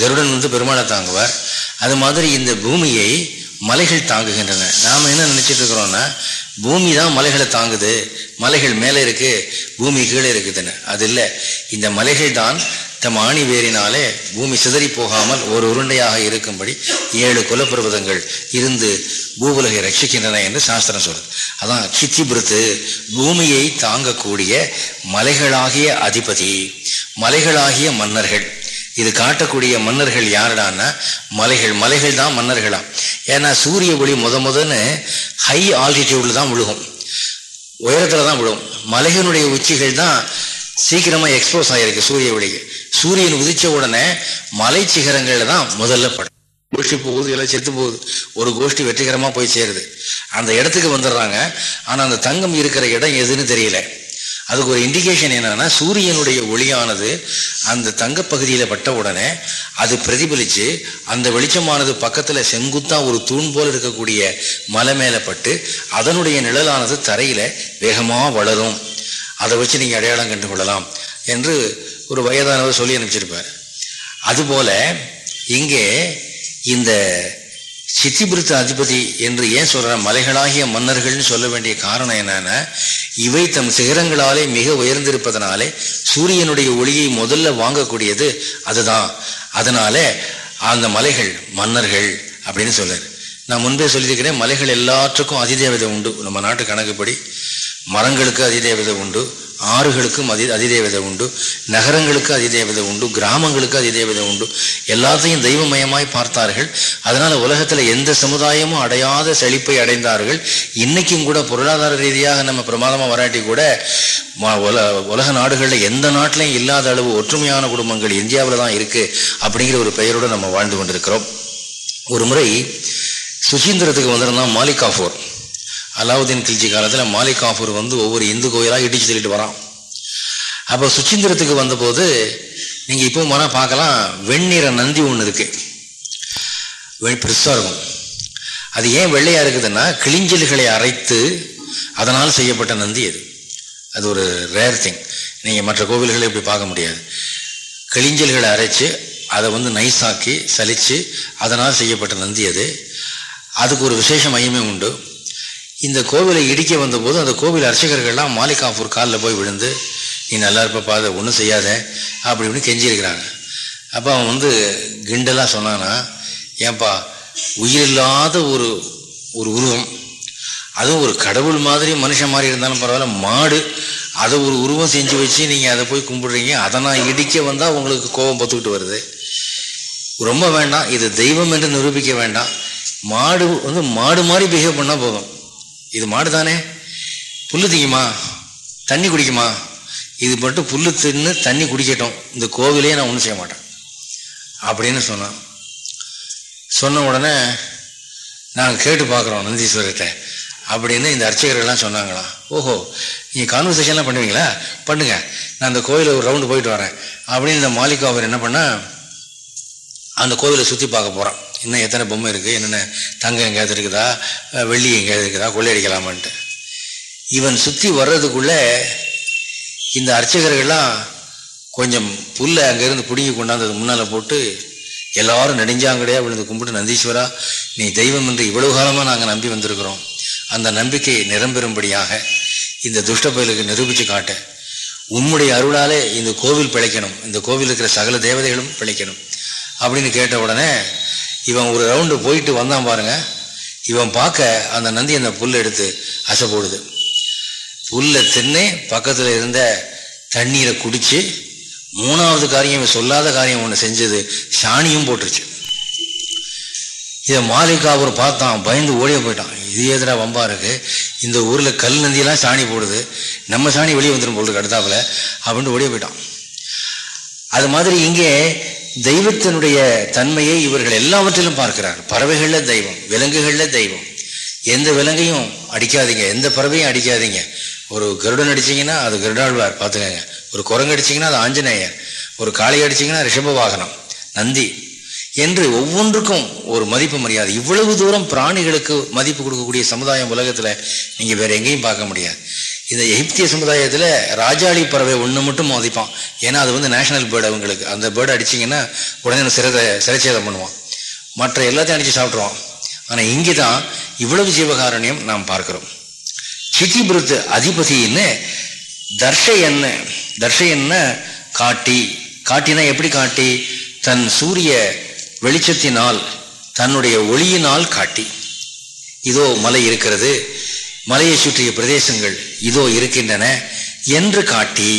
Speaker 1: கருடன் வந்து பெருமாளை தாங்குவார். அது மாதிரி இந்த பூமியை மலைகள் தாங்குகின்றன. நாம் என்ன நினச்சிட்டு இருக்கிறோம்னா பூமி தான் மலைகளை தாங்குது. மலைகள் மேலே இருக்குது பூமி கீழே இருக்குதுன்னு. அது இல்லை. இந்த மலைகள் தான் தம் ஆணி வேறினாலே பூமி சிதறி போகாமல் ஒரு உருண்டையாக இருக்கும்படி ஏழு குலப்பருவதங்கள் இருந்து பூவுலகை ரட்சிக்கின்றன என்று சாஸ்திரம் சொல்றது அதான் சித்திபிருத்து பூமியை தாங்கக்கூடிய மலைகளாகிய அதிபதி மலைகளாகிய மன்னர்கள். இது காட்டக்கூடிய மன்னர்கள் யாருடான்னா மலைகள் மலைகள் தான் மன்னர்களாம். ஏன்னா சூரிய ஒளி முத முதன்னு ஹை ஆல்டிடியூடில் தான் விழுகும். உயரத்தில் தான் விழுகும் மலைகளுடைய உச்சிகள் தான் சீக்கிரமாக எக்ஸ்போஸ் ஆகிருக்கு சூரிய ஒளிக்கு. சூரியன் உதிச்ச உடனே மலை சிகரங்களில் தான் முதல்ல படம். கோஷ்டி போகுது எல்லாம் செத்து போகுது. ஒரு கோஷ்டி வெற்றிகரமாக போய் சேருது. அந்த இடத்துக்கு வந்துடுறாங்க. ஆனால் அந்த தங்கம் இருக்கிற இடம் எதுன்னு தெரியல. அதுக்கு ஒரு இண்டிகேஷன் என்னன்னா சூரியனுடைய ஒளியானது அந்த தங்க பகுதியில பட்ட உடனே அது பிரதிபலிச்சு அந்த வெளிச்சமானது பக்கத்துல செங்குத்தா ஒரு தூண் போல் இருக்கக்கூடிய மலை மேல பட்டு அதனுடைய நிழலானது தரையில வேகமா வளரும். அதை வச்சு நீங்க அடையாளம் கண்டு கொள்ளலாம் என்று ஒரு வயதானவர் சொல்லி அனுப்பிச்சிருப்பார். அதுபோல இங்கே இந்த சித்திபிருத்த அதிபதி என்று ஏன் சொல்ற மலைகளாகிய மன்னர்கள்னு சொல்ல வேண்டிய காரணம் என்னன்னா இவை தம் சிகரங்களாலே மிக உயர்ந்திருப்பதனாலே சூரியனுடைய ஒளியை முதல்ல வாங்கக்கூடியது அதுதான். அதனால அந்த மலைகள் மன்னர்கள் அப்படின்னு சொல்றாரு. நான் முன்பே சொல்லியிருக்கிறேன் மலைகள் எல்லாற்றுக்கும் அதிதேவதை உண்டு. நம்ம நாட்டு கணக்குப்படி மரங்களுக்கு அதிதேவதை உண்டு. ஆறுகளுக்கும் அதி அதிதேவதை உண்டு நகரங்களுக்கு அதிதேவதை உண்டு கிராமங்களுக்கு அதிதேவதை உண்டு. எல்லாத்தையும் தெய்வமயமாய் பார்த்தார்கள். அதனால் உலகத்தில் எந்த சமுதாயமும் அடையாத செழிப்பை அடைந்தார்கள். இன்றைக்கும் கூட பொருளாதார ரீதியாக நம்ம பிரமாதமாக வராட்டி கூட உல உலக நாடுகளில் எந்த நாட்டிலையும் இல்லாத அளவு ஒற்றுமையான குடும்பங்கள் இந்தியாவில் தான் இருக்குது அப்படிங்கிற ஒரு பெயரோடு நம்ம வாழ்ந்து கொண்டிருக்கிறோம். ஒரு முறை சுசீந்திரத்துக்கு வந்திருந்தான் மாலிகாஃபோர் அலாவுதீன் கில்ஜி காலத்தில் மாலிக் காஃபூர் வந்து ஒவ்வொரு இந்து கோயிலாக இடிச்சு தள்ளிட்டு வரான். அப்போ சுச்சீந்திரத்துக்கு வந்தபோது நீங்கள் இப்போ மன பார்க்கலாம் வெண்ணிற நந்தி ஒன்று இருக்குது பெருசாக இருக்கும். அது ஏன் வெள்ளையாக இருக்குதுன்னா கிளிஞ்சல்களை அரைத்து அதனால் செய்யப்பட்ட நந்தி அது. அது ஒரு ரேர் திங் நீங்கள் மற்ற கோவில்களை இப்படி பார்க்க முடியாது. கிளிஞ்சல்களை அரைச்சி அதை வந்து நைஸாக்கி சலித்து அதனால் செய்யப்பட்ட நந்தி அது. அதுக்கு ஒரு விசேஷ மையமே உண்டு. இந்த கோவிலை இடிக்க வந்தபோது அந்த கோவில் அர்ச்சகர்கள்லாம் மாலிகாபூர் காலில் போய் விழுந்து நீ நல்லா இருப்பப்பா அதை ஒன்றும் செய்யாத அப்படி இப்படின்னு கெஞ்சிருக்கிறாங்க அப்போ அவன் வந்து கிண்டலாக சொன்னான்னா ஏன்பா உயிரில்லாத ஒரு ஒரு உருவம். அதுவும் ஒரு கடவுள் மாதிரி மனுஷன் மாதிரி இருந்தாலும் பரவாயில்ல மாடு. அதை ஒரு உருவம் செஞ்சு வச்சு நீங்கள் அதை போய் கும்பிடுறீங்க. அதை நான் இடிக்க வந்தால் உங்களுக்கு கோபம் பத்துக்கிட்டு வருது. ரொம்ப வேண்டாம் இது தெய்வம் என்று நிரூபிக்க வேண்டாம். மாடு வந்து மாடு மாதிரி பிஹேவ் பண்ணால் போதும். இது மாடு தானே புல்லு திங்குமா தண்ணி குடிக்குமா? இது மட்டும் புல்லு தின்னு தண்ணி குடிக்கட்டும். இந்த கோவிலே நான் ஒன்றும் செய்ய மாட்டேன். அப்படின்னு சொன்னான். சொன்ன உடனே நாங்கள் கேட்டு பார்க்குறோம் நந்தீஸ்வரத்தை அப்படின்னு இந்த அர்ச்சகர்கள்லாம் சொன்னாங்களா ஓஹோ நீங்கள் கான்வர்சேஷன்லாம் பண்ணுவீங்களா? பண்ணுங்க. நான் அந்த கோயிலை ஒரு ரவுண்டு போயிட்டு வரேன். அப்படின்னு இந்த மாலிகா அவர் என்ன பண்ணால் அந்த கோவிலை சுற்றி பார்க்க போகிறான் இன்னும் எத்தனை பொம்மை இருக்குது என்னென்ன தங்கம் எங்கேயாவது இருக்குதா? வெள்ளி எங்கேயாவது இருக்குதா? கொள்ளையடிக்கலாமான்ட்டு இவன் சுற்றி வர்றதுக்குள்ளே இந்த அர்ச்சகர்கள்லாம் கொஞ்சம் புல்லை அங்கேருந்து பிடுங்கி கொண்டாந்து முன்னால் போட்டு எல்லாரும் நெடுஞ்சாங்கடையாக விழுந்து கும்பிட்டு நந்தீஸ்வரா நீ தெய்வம் என்று இவ்வளவு காலமாக நாங்கள் நம்பி வந்திருக்கிறோம். அந்த நம்பிக்கை நிரம்பெறும்படியாக இந்த துஷ்ட பயலுக்கு நிரூபித்து காட்ட. உம்முடைய அருளாலே இந்த கோவில் பிழைக்கணும். இந்த கோவில் இருக்கிற சகல தேவதைகளும் பிழைக்கணும். அப்படின்னு கேட்ட உடனே இவன் ஒரு ரவுண்டு போயிட்டு வந்தான் பாருங்க. இவன் பார்க்க அந்த நந்தி அந்த புல் எடுத்து அசை போடுது. புல்லை தின்னு பக்கத்தில் இருந்த தண்ணீரை குடித்து மூணாவது காரியம் சொல்லாத காரியம் ஒன்று செஞ்சது. சாணியும் போட்டுருச்சு. இதை மாலிகாபுரம் பார்த்தான் பயந்து ஓடிய போயிட்டான். இது எதிரா வம்பா இருக்கு? இந்த ஊரில் கல் நந்தியெல்லாம் சாணி போடுது. நம்ம சாணி வெளியே வந்துடும் போடுறது அடுத்தாப்புல. அப்படின்ட்டு ஓடிய போயிட்டான். அது மாதிரி இங்கே தெய்வத்தினுடைய தன்மையை இவர்கள் எல்லாவற்றிலும் பார்க்கிறார் பறவைகள்ல தெய்வம் விலங்குகள்ல தெய்வம். எந்த விலங்கையும் அடிக்காதீங்க எந்த பறவையும் அடிக்காதீங்க. ஒரு கருடன் அடிச்சிங்கன்னா அது கருடாழ்வார் பார்த்துக்கங்க. ஒரு குரங்கு அடிச்சிங்கன்னா அது ஆஞ்சநேயர். ஒரு காளி அடிச்சிங்கன்னா ரிஷப வாகனம். நந்தி. என்று ஒவ்வொன்றுக்கும் ஒரு மதிப்பு மரியாதை. இவ்வளவு தூரம் பிராணிகளுக்கு மதிப்பு கொடுக்கக்கூடிய சமுதாயம் உலகத்தில் நீங்கள் வேற எங்கேயும் பார்க்க முடியாது. இந்த எகிப்திய சமுதாயத்தில் ராஜாளி பறவை ஒன்று மட்டும் மோதிப்பான். ஏன்னா அது வந்து நேஷனல் பேர்டு அவங்களுக்கு. அந்த பேர்டு அடிச்சிங்கன்னா உடனே சிறதை சிறைச்சேதம் பண்ணுவான். மற்ற எல்லாத்தையும் அடித்து சாப்பிட்ருவான் ஆனால் இங்கே தான் இவ்வளவு ஜீவகாரண்யம் நாம் பார்க்கிறோம். சித்திபுரத்து அதிபதின்னு தர்ஷயன்ன தர்ஷயன்ன காட்டி காட்டினா எப்படி காட்டி? தன் சூரிய வெளிச்சத்தினால் தன்னுடைய ஒளியினால் காட்டி. இதோ மலை இருக்கிறது. மலையை சுற்றிய பிரதேசங்கள் இதோ இருக்கின்றன என்று காட்டி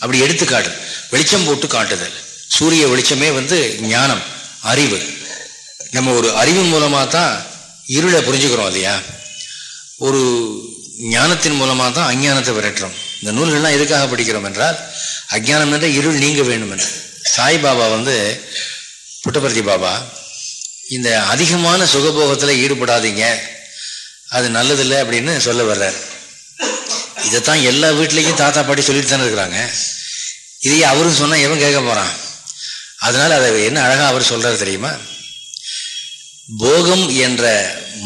Speaker 1: அப்படி எடுத்துக்காட்டு வெளிச்சம் போட்டு காட்டுதல். சூரிய வெளிச்சமே வந்து ஞானம் அறிவு. நம்ம ஒரு அறிவு மூலமாக தான் இருளை புரிஞ்சுக்கிறோம் இல்லையா? ஒரு ஞானத்தின் மூலமாக தான் அஞ்ஞானத்தை விரட்டுறோம். இந்த நூல்கள்லாம் எதுக்காக படிக்கிறோம் என்றால் அஜ்ஞானம் என்ற இருள் நீங்க வேண்டும் என்று சாய்பாபா வந்து புட்டபர்த்தி பாபா இந்த அதிகமான சுகபோகத்தில் ஈடுபடாதீங்க அது நல்லதில்லை அப்படின்னு சொல்ல வர்றார். இதைத்தான் எல்லா வீட்லேயும் தாத்தா பாட்டி சொல்லிட்டு தானே இருக்கிறாங்க. இதையே அவரும் சொன்னால் எவன் கேட்க போகிறான் அதனால் அதை என்ன அழகாக அவர் சொல்கிறார் தெரியுமா? போகம் என்ற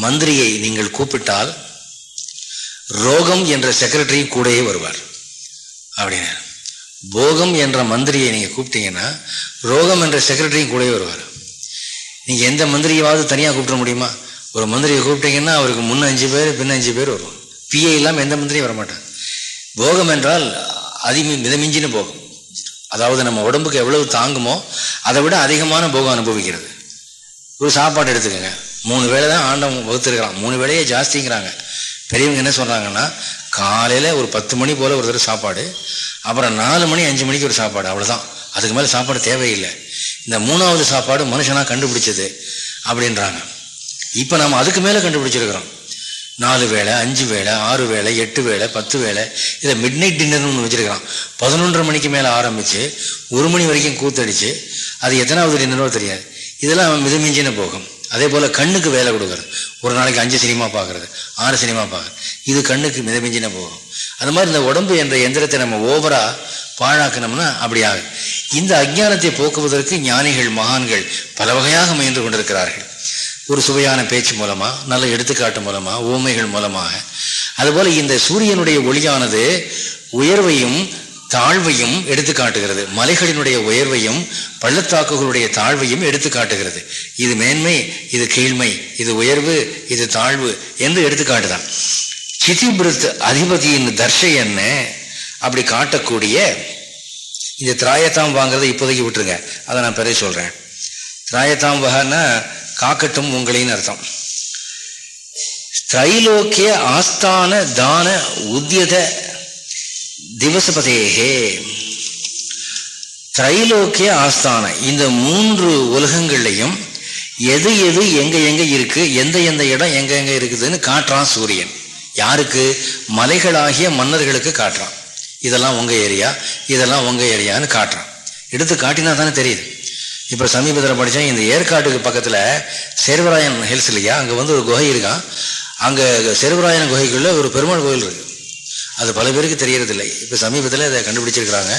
Speaker 1: மந்திரியை நீங்கள் கூப்பிட்டால் ரோகம் என்ற செக்ரட்டரியும் கூடயே வருவார். அப்படின்னு போகம் என்ற மந்திரியை நீங்கள் கூப்பிட்டீங்கன்னா ரோகம் என்ற செக்ரட்டரியும் கூடயே வருவார். நீங்கள் எந்த மந்திரியாவது தனியாக கூப்பிட முடியுமா? ஒரு மந்திரியை கூப்பிட்டீங்கன்னா அவருக்கு முன்ன அஞ்சு பேர் பின்ன அஞ்சு பேர் வரும் பிஏ இல்லாமல் எந்த மந்திரியும் வரமாட்டாங்க. போகம் என்றால் அதி மிதமிஞ்சின போகம். அதாவது நம்ம உடம்புக்கு எவ்வளவு தாங்குமோ அதை விட அதிகமான போகம் அனுபவிக்கிறது. ஒரு சாப்பாடு எடுத்துக்கோங்க. மூணு வேளை தான் ஆண்டம் வகுத்துருக்கிறான். மூணு வேலையே ஜாஸ்திங்கிறாங்க. பெரியவங்க என்ன சொல்கிறாங்கன்னா காலையில் ஒரு பத்து மணி போல் ஒரு தடவை சாப்பாடு அப்புறம் நாலு மணி அஞ்சு மணிக்கு ஒரு சாப்பாடு அவ்வளோதான் அதுக்கு மேலே சாப்பாடு தேவையில்லை. இந்த மூணாவது சாப்பாடு மனுஷனாக கண்டுபிடிச்சது அப்படின்றாங்க. இப்போ நம்ம அதுக்கு மேலே கண்டுபிடிச்சிருக்கிறோம். நாலு வேளை அஞ்சு வேளை ஆறு வேளை எட்டு வேளை பத்து வேளை இதை மிட் நைட் டின்னர்னு ஒன்று வச்சுருக்கிறான் பதினொன்றரை மணிக்கு மேலே ஆரம்பித்து ஒரு மணி வரைக்கும் கூத்தடிச்சு அது எத்தனாவது டின்னரோ தெரியாது. இதெல்லாம் அவன் மிதமிஞ்சின போகும். அதே போல் கண்ணுக்கு வேலை கொடுக்குறது. ஒரு நாளைக்கு அஞ்சு சினிமா பார்க்குறது ஆறு சினிமா பார்க்குறது இது கண்ணுக்கு மிதமிஞ்சின போகும். அது மாதிரி இந்த உடம்பு என்ற எந்திரத்தை நம்ம ஓவராக பாழாக்கணும்னா அப்படி ஆகும் இந்த அஜானத்தை போக்குவதற்கு ஞானிகள் மகான்கள் பல வகையாக முயன்று கொண்டிருக்கிறார்கள். ஒரு சுவையான பேச்சு மூலமாக நல்ல எடுத்துக்காட்டு மூலமாக ஊமைகள் மூலமாக அதுபோல் இந்த சூரியனுடைய ஒளியானது உயர்வையும் தாழ்வையும் எடுத்து காட்டுகிறது. மலைகளினுடைய உயர்வையும் பள்ளத்தாக்குகளுடைய தாழ்வையும் எடுத்து காட்டுகிறது. இது மேன்மை இது கீழ்மை இது உயர்வு இது தாழ்வு என்று எடுத்துக்காட்டு தான் சிதிபிருத் அதிபதியின் தர்ஷை என்ன? அப்படி காட்டக்கூடிய இந்த திராயத்தாம் வாங்குறதை இப்போதைக்கு விட்டுருங்க. அதை நான் பிறகு சொல்கிறேன் திராயத்தாம் வகன்னா காக்கட்டும் உங்களின்னு அர்த்தம். திரைலோக்கிய ஆஸ்தான தான உத்தியத திவசபதேகே. திரைலோக்கிய ஆஸ்தான இந்த மூன்று உலகங்கள்லையும் எது எது எங்க எங்க இருக்கு எந்த எந்த இடம் எங்க எங்க இருக்குதுன்னு காட்டுறான் சூரியன். யாருக்கு? மலைகளாகிய மன்னர்களுக்கு காட்டுறான். இதெல்லாம் உங்க ஏரியா இதெல்லாம் உங்க ஏரியான்னு காட்டுறான். எடுத்து காட்டினா தானே தெரியுது. இப்போ சமீபத்தில் படித்தேன் இந்த ஏற்காட்டுக்கு பக்கத்தில் சேர்வராயன் ஹில்ஸ் இல்லையா? அங்கே வந்து ஒரு குகை இருக்கான். அங்கே சேர்வராயன் குகைக்குள்ளே ஒரு பெருமாள் கோயில் இருக்குது அது பல பேருக்கு தெரியறதில்லை. இப்போ சமீபத்தில் அதை கண்டுபிடிச்சிருக்கிறாங்க.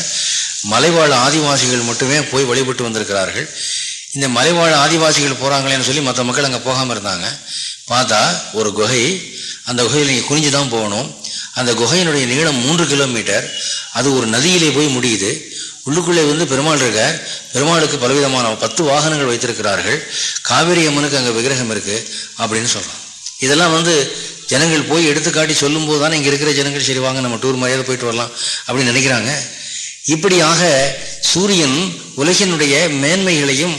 Speaker 1: மலைவாழ் ஆதிவாசிகள் மட்டுமே போய் வழிபட்டு வந்திருக்கிறார்கள். இந்த மலைவாழ் ஆதிவாசிகள் போகிறாங்களேன்னு சொல்லி மற்ற மக்கள் அங்கே போகாமல் இருந்தாங்க. பார்த்தா ஒரு குகை அந்த குகையில் நீங்கள் குனிஞ்சு தான் போகணும். அந்த குகையினுடைய நீளம் மூன்று கிலோமீட்டர் அது ஒரு நதியிலே போய் முடியுது. உள்ளுக்குள்ளே வந்து பெருமாள் இருக்கார். பெருமாளுக்கு பலவிதமான பத்து வாகனங்கள் வைத்திருக்கிறார்கள். காவேரி அம்மனுக்கு அங்கே விக்கிரகம் இருக்கு அப்படின்னு சொல்கிறான் இதெல்லாம் வந்து ஜனங்கள் போய் எடுத்துக்காட்டி சொல்லும் போது தானே இங்கே இருக்கிற ஜனங்கள் சரி வாங்க நம்ம டூர் மாதிரியாவது போயிட்டு வரலாம் அப்படின்னு நினைக்கிறாங்க. இப்படியாக சூரியன் உலகினுடைய மேன்மைகளையும்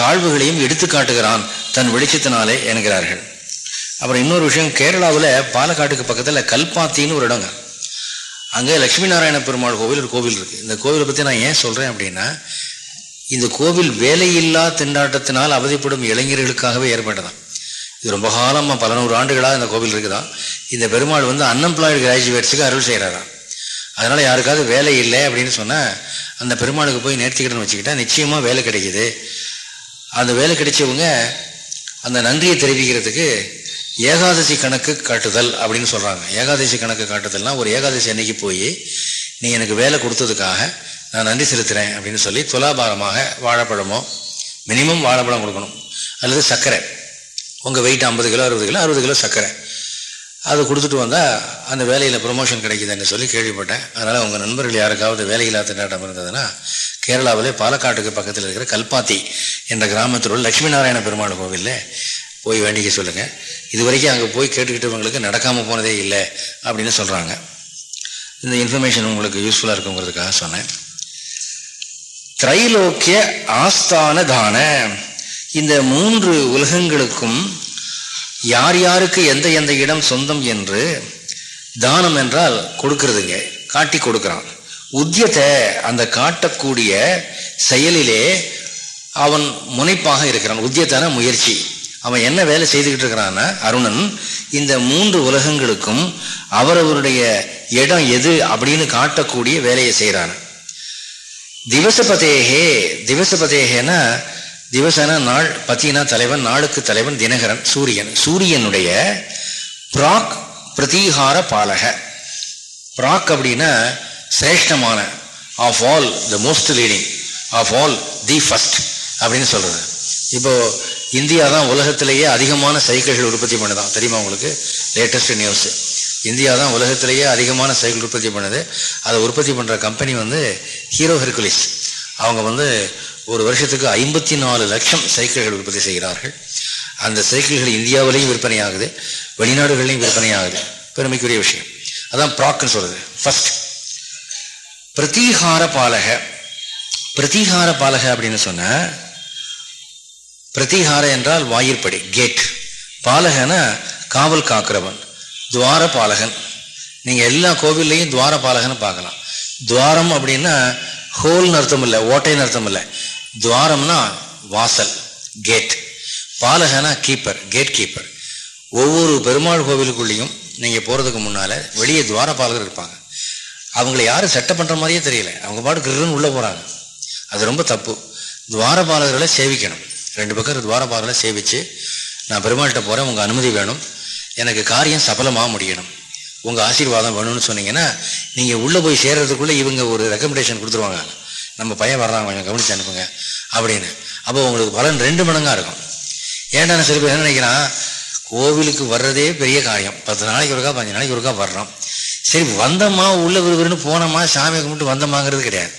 Speaker 1: தாழ்வுகளையும் எடுத்து காட்டுகிறான் தன் வெளிச்சத்தினாலே என்கிறார்கள். அப்புறம் இன்னொரு விஷயம் கேரளாவில் பாலக்காட்டுக்கு பக்கத்தில் கல்பாத்தின்னு ஒரு இடங்க. அங்கே லட்சுமி நாராயண பெருமாள் கோவில் ஒரு கோவில் இருக்குது இந்த கோவிலை பற்றி நான் ஏன் சொல்கிறேன் அப்படின்னா இந்த கோவில் வேலையில்லா திண்டாட்டத்தினால் அவதிப்படும் இளைஞர்களுக்காகவே ஏற்பட்டதான். இது ரொம்ப காலமாக பல நூறு ஆண்டுகளாக இந்த கோவில் இருக்குதான் இந்த பெருமாள் வந்து அன்எம்ப்ளாய்டு கிராஜுவேட்ஸுக்கு அருள் செய்கிறாராம் அதனால் யாருக்காவது வேலை இல்லை அப்படின்னு சொன்னால் அந்த பெருமாளுக்கு போய் நேர்த்திக்கிட்டன்னு வச்சுக்கிட்டா நிச்சயமாக வேலை கிடைக்கிது. அந்த வேலை கிடைச்சவங்க அந்த நன்றியை தெரிவிக்கிறதுக்கு ஏகாதசி கணக்கு காட்டுதல் அப்படின்னு சொல்கிறாங்க ஏகாதசி கணக்கு காட்டுதல்னா ஒரு ஏகாதசி அன்னைக்கு போய் நீ எனக்கு வேலை கொடுத்ததுக்காக நான் நன்றி செலுத்துகிறேன் அப்படின்னு சொல்லி துலாபாரமாக வாழைப்பழமோ மினிமம் வாழைப்பழம் கொடுக்கணும். அல்லது சர்க்கரை. உங்கள் வெயிட் ஐம்பது கிலோ அறுபது கிலோ அறுபது கிலோ சர்க்கரை. அது கொடுத்துட்டு வந்தால் அந்த வேலையில் ப்ரொமோஷன் கிடைக்குதுன்னு சொல்லி கேள்விப்பட்டேன். அதனால் உங்கள் நண்பர்கள் யாருக்காவது வேலையில்லா திண்டாட்டம் இருந்ததுன்னா கேரளாவிலே பாலக்காட்டுக்கு பக்கத்தில் இருக்கிற கல்பாத்தி என்ற கிராமத்தில் உள்ள லட்சுமி நாராயண பெருமாள் கோவிலில் போய் வேண்டிக்க சொல்லுங்கள் இது வரைக்கும் அங்கே போய் கேட்டுக்கிட்டவங்களுக்கு நடக்காமல் போனதே இல்லை அப்படின்னு சொல்கிறாங்க இந்த இன்ஃபர்மேஷன் உங்களுக்கு யூஸ்ஃபுல்லாக இருக்குங்கிறதுக்காக சொன்னேன். திரைலோக்கிய ஆஸ்தான தான. இந்த மூன்று உலகங்களுக்கும் யார் யாருக்கு எந்த எந்த இடம் சொந்தம் என்று தானம் என்றால் கொடுக்கறதுங்க. காட்டி கொடுக்குறான். உத்தியத்தை அந்த காட்டக்கூடிய செயலிலே அவன் முனைப்பாக இருக்கிறான். உத்தியத்தான முயற்சி. அவன் என்ன வேலை செய்துக்கிட்டு இருக்கிறான்னா அருணன் இந்த மூன்று உலகங்களுக்கும் அவரவருடைய இடம் எது அப்படின்னு காட்டக்கூடிய வேலையை செய்கிறான் திவசபதேகே திவசபதேகேனா திவசனா நாள் பத்தினா தலைவன் நாளுக்கு தலைவன் தினகரன் சூரியன். சூரியனுடைய பிராக் பிரதீகார பாலக. பிராக் அப்படின்னா சிரேஷ்டமான of all the most leading of all the first அப்படின்னு சொல்கிறது இப்போ இந்தியா தான் உலகத்திலேயே அதிகமான சைக்கிள்கள் உற்பத்தி பண்ணுதான் தெரியுமா உங்களுக்கு? லேட்டஸ்ட் நியூஸ் இந்தியா தான் உலகத்திலேயே அதிகமான சைக்கிள் உற்பத்தி பண்ணுது. அதை உற்பத்தி பண்ணுற கம்பெனி வந்து ஹீரோ ஹெர்குலிஸ் அவங்க வந்து ஒரு வருஷத்துக்கு ஐம்பத்தி நாலு லட்சம் சைக்கிள்கள் உற்பத்தி செய்கிறார்கள். அந்த சைக்கிள்கள் இந்தியாவிலையும் விற்பனை ஆகுது வெளிநாடுகள்லையும் விற்பனை ஆகுது பெருமைக்குரிய விஷயம். அதான் ப்ராக்னு சொல்றது. ஃபர்ஸ்ட் பிரதீகார பாலக பிரதீகார பாலக அப்படின்னு சொன்ன பிரதீகார என்றால் வாயிற்படி கேட் பாலகன காவல் காக்கிறவன் துவார பாலகன். நீங்கள் எல்லா கோவில்லையும் துவார பாலகன் பார்க்கலாம். துவாரம் அப்படின்னா ஹோல்னு அர்த்தம் இல்லை ஓட்டைன்னு அர்த்தம் இல்லை. துவாரம்னா வாசல் கேட் பாலகனா கீப்பர் கேட் கீப்பர் ஒவ்வொரு பெருமாள் கோவிலுக்குள்ளேயும் நீங்கள் போகிறதுக்கு முன்னால் வெளியே துவார பாலகர் இருப்பாங்க. அவங்கள யாரும் செட்டப் பண்ணுற மாதிரியே தெரியல. அவங்க பாட்டுக்கு உள்ளே போகிறாங்க அது ரொம்ப தப்பு. துவாரபாலகர்களை சேவிக்கணும். ரெண்டு பக்கம் துவாரபாரில் சேவிச்சு நான் பெருமாள்கிட்ட போகிறேன் உங்கள் அனுமதி வேணும். எனக்கு காரியம் சபலமாக முடியணும். உங்கள் ஆசீர்வாதம் வேணும்னு சொன்னீங்கன்னா நீங்கள் உள்ளே போய் சேர்றதுக்குள்ள இவங்க ஒரு ரெக்கமெண்டேஷன் கொடுத்துருவாங்க. நம்ம பையன் வர்றாங்க கொஞ்சம் கவனிச்சு அனுப்புங்க அப்படின்னு. அப்போ உங்களுக்கு பலன் ரெண்டு மடங்காக இருக்கும். ஏன்டா சில பேர் என்ன நினைக்கிறான் கோவிலுக்கு வர்றதே பெரிய காரியம். பத்து நாளைக்கு ஒருக்கா பஞ்சு நாளைக்கு ஒருக்கா வர்றோம். சரி வந்தம்மா உள்ள விறுவிறுன்னு போனோமா சாமியை கும்பிட்டு வந்தமாங்கிறது கிடையாது.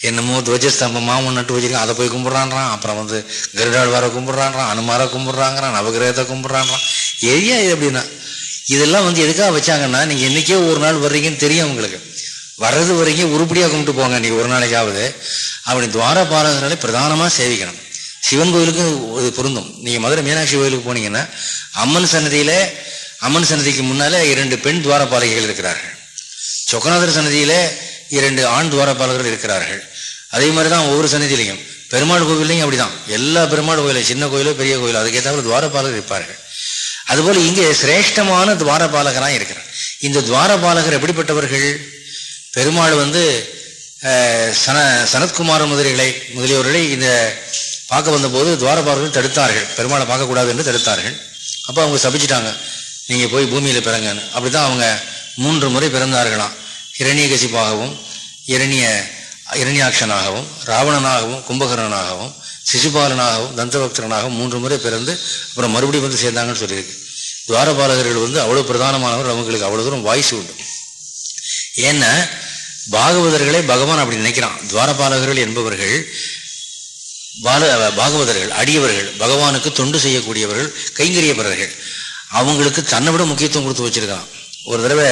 Speaker 1: என்னமோ துவஜஸ்தம்பமா நட்டு வச்சிருக்கான் அதை போய் கும்பிட்றான்றான். அப்புறம் வந்து கருடாள் வர கும்பிட்றான்றான். அனுமார கும்பிட்றாங்கிறான். நவகிரகத்தை கும்பிட்றான்றான். எரியா இது அப்படின்னா? இதெல்லாம் வந்து எதுக்காக வச்சாங்கன்னா நீங்கள் என்றைக்கே ஒரு நாள் வர்றீங்கன்னு தெரியும் உங்களுக்கு. வர்றது வரைக்கும் உருப்படியாக கும்பிட்டு போங்க. நீங்கள் ஒரு நாளைக்காவது. அப்படி துவார பாலகர்களை பிரதானமாக சேவிக்கணும். சிவன் கோயிலுக்கும் இது பொருந்தும். நீங்கள் மதுரை மீனாட்சி கோயிலுக்கு போனீங்கன்னா அம்மன் சன்னதியில் அம்மன் சன்னதிக்கு முன்னாலே இரண்டு பெண் துவாரபாலகைகள் இருக்கிறார்கள். சொக்கநாதர் சன்னதியில் இரண்டு ஆண் துவாரபாலகர்கள் இருக்கிறார்கள். அதே மாதிரி தான் ஒவ்வொரு சன்னதியிலையும் பெருமாள் கோவிலையும் அப்படிதான். எல்லா பெருமாள் கோயிலும் சின்ன கோயிலோ பெரிய கோயிலோ அதுக்கேற்றாலும் துவாரபாலகர் இருப்பார்கள். அதுபோல் இங்கே சிரேஷ்டமான துவாரபாலகராக இருக்கிறார். இந்த துவாரபாலகர் எப்படிப்பட்டவர்கள்? பெருமாள் வந்து சன சனத்குமார முதலிகளை முதலியவர்களை இந்த பார்க்க வந்தபோது துவாரபாலகர்கள் தடுத்தார்கள். பெருமாளை பார்க்கக்கூடாது என்று தடுத்தார்கள். அப்போ அவங்க சபிச்சிட்டாங்க. நீங்கள் போய் பூமியில் பிறங்கன்னு. அப்படி தான் அவங்க மூன்று முறை பிறந்தார்களாம். இரணிய கசிப்பாகவும் இரணிய இரணியாட்சனாகவும் ராவணனாகவும் கும்பகர்ணனாகவும் சிசுபாலனாகவும் தந்தபக்தரனாகவும் மூன்று முறை பிறந்து அப்புறம் மறுபடியும் வந்து சேர்ந்தாங்கன்னு சொல்லியிருக்கு. துவாரபாலகர்கள் வந்து அவ்வளோ பிரதானமானவர் அவங்களுக்கு அவ்வளோ தூரம் வாய்ஸ் உண்டு. ஏன்னா பாகவதர்களே பகவான் அப்படி நினைக்கிறான். துவாரபாலகர்கள் என்பவர்கள் பால பாகவதர்கள் அடியவர்கள் பகவானுக்கு தொண்டு செய்யக்கூடியவர்கள் கைங்கரியப்பவர்கள் அவங்களுக்கு தன்னை விட முக்கியத்துவம் கொடுத்து வச்சிருக்கான். ஒரு தடவை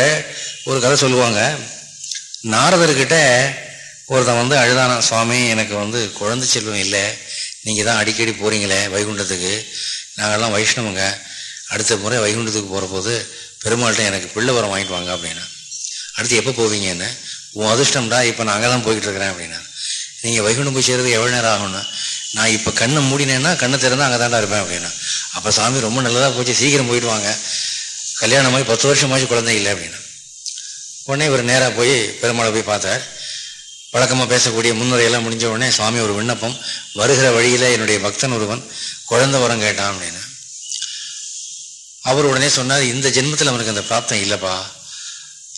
Speaker 1: ஒரு கதை சொல்லுவாங்க நாரதர்கிட்ட ஒருத்தன் வந்து அழுதானா சுவாமி எனக்கு வந்து குழந்தை செல்வம் இல்லை. நீங்கள் தான் அடிக்கடி போகிறீங்களே வைகுண்டத்துக்கு. நாங்கள்லாம் வைஷ்ணவங்க. அடுத்த முறை வைகுண்டத்துக்கு போகிற போது பெருமாள்கிட்ட எனக்கு பிள்ளை வரம் வாங்கிட்டு வாங்க அப்படின்னா அடுத்து எப்போ போவீங்கன்னு உன் அதிர்ஷ்டம்டா இப்போ நான் அங்கே தான் போய்கிட்டு இருக்கிறேன் அப்படின்னா நீங்கள் வைகுண்டம் போய் சேர்றது எவ்வளோ நேரம் ஆகும்னா? நான் இப்போ கண்ணை மூடினேன்னா கண்ணை திறந்தால் அங்கே தாண்டா இருப்பேன் அப்படின்னா அப்போ சாமி ரொம்ப நல்லதாக போச்சு சீக்கிரம் போயிட்டு வாங்க கல்யாணம் ஆகி பத்து வருஷமாச்சு குழந்தை இல்லை அப்படின்னா உடனே இவர் நேராக போய் பெருமாளை போய் பார்த்தார். வழக்கமாக பேசக்கூடிய முன்னுரையெல்லாம் முடிஞ்ச உடனே சுவாமி ஒரு விண்ணப்பம் வருகிற வழியில் என்னுடைய பக்தன் ஒருவன் குழந்த வரம் கேட்டான் அப்படின்னு. அவர் உடனே சொன்னார் இந்த ஜென்மத்தில் அவனுக்கு அந்த பிராப்தம் இல்லைப்பா.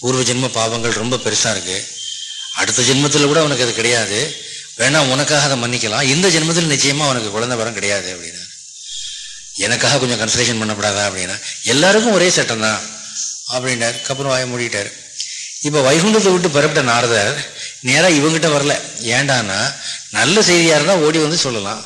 Speaker 1: பூர்வ ஜென்ம பாவங்கள் ரொம்ப பெருசாக இருக்குது அடுத்த ஜென்மத்தில் கூட அவனுக்கு அது கிடையாது. வேணா உனக்காக அதை மன்னிக்கலாம். இந்த ஜென்மத்தில் நிச்சயமாக அவனுக்கு குழந்த வரம் கிடையாது அப்படின்னா எனக்காக கொஞ்சம் கன்சலேஷன் பண்ணப்படாதா அப்படின்னா எல்லாருக்கும் ஒரே சட்டம் தான் அப்படின்னார். கப்புறம் வாய மூடிட்டார். இப்போ வைகுண்டத்தை விட்டு பெறப்பட்ட நாரதர் நேராக இவங்கிட்ட வரல. ஏண்டானா நல்ல செய்தியாக இருந்தால் ஓடி வந்து சொல்லலாம்.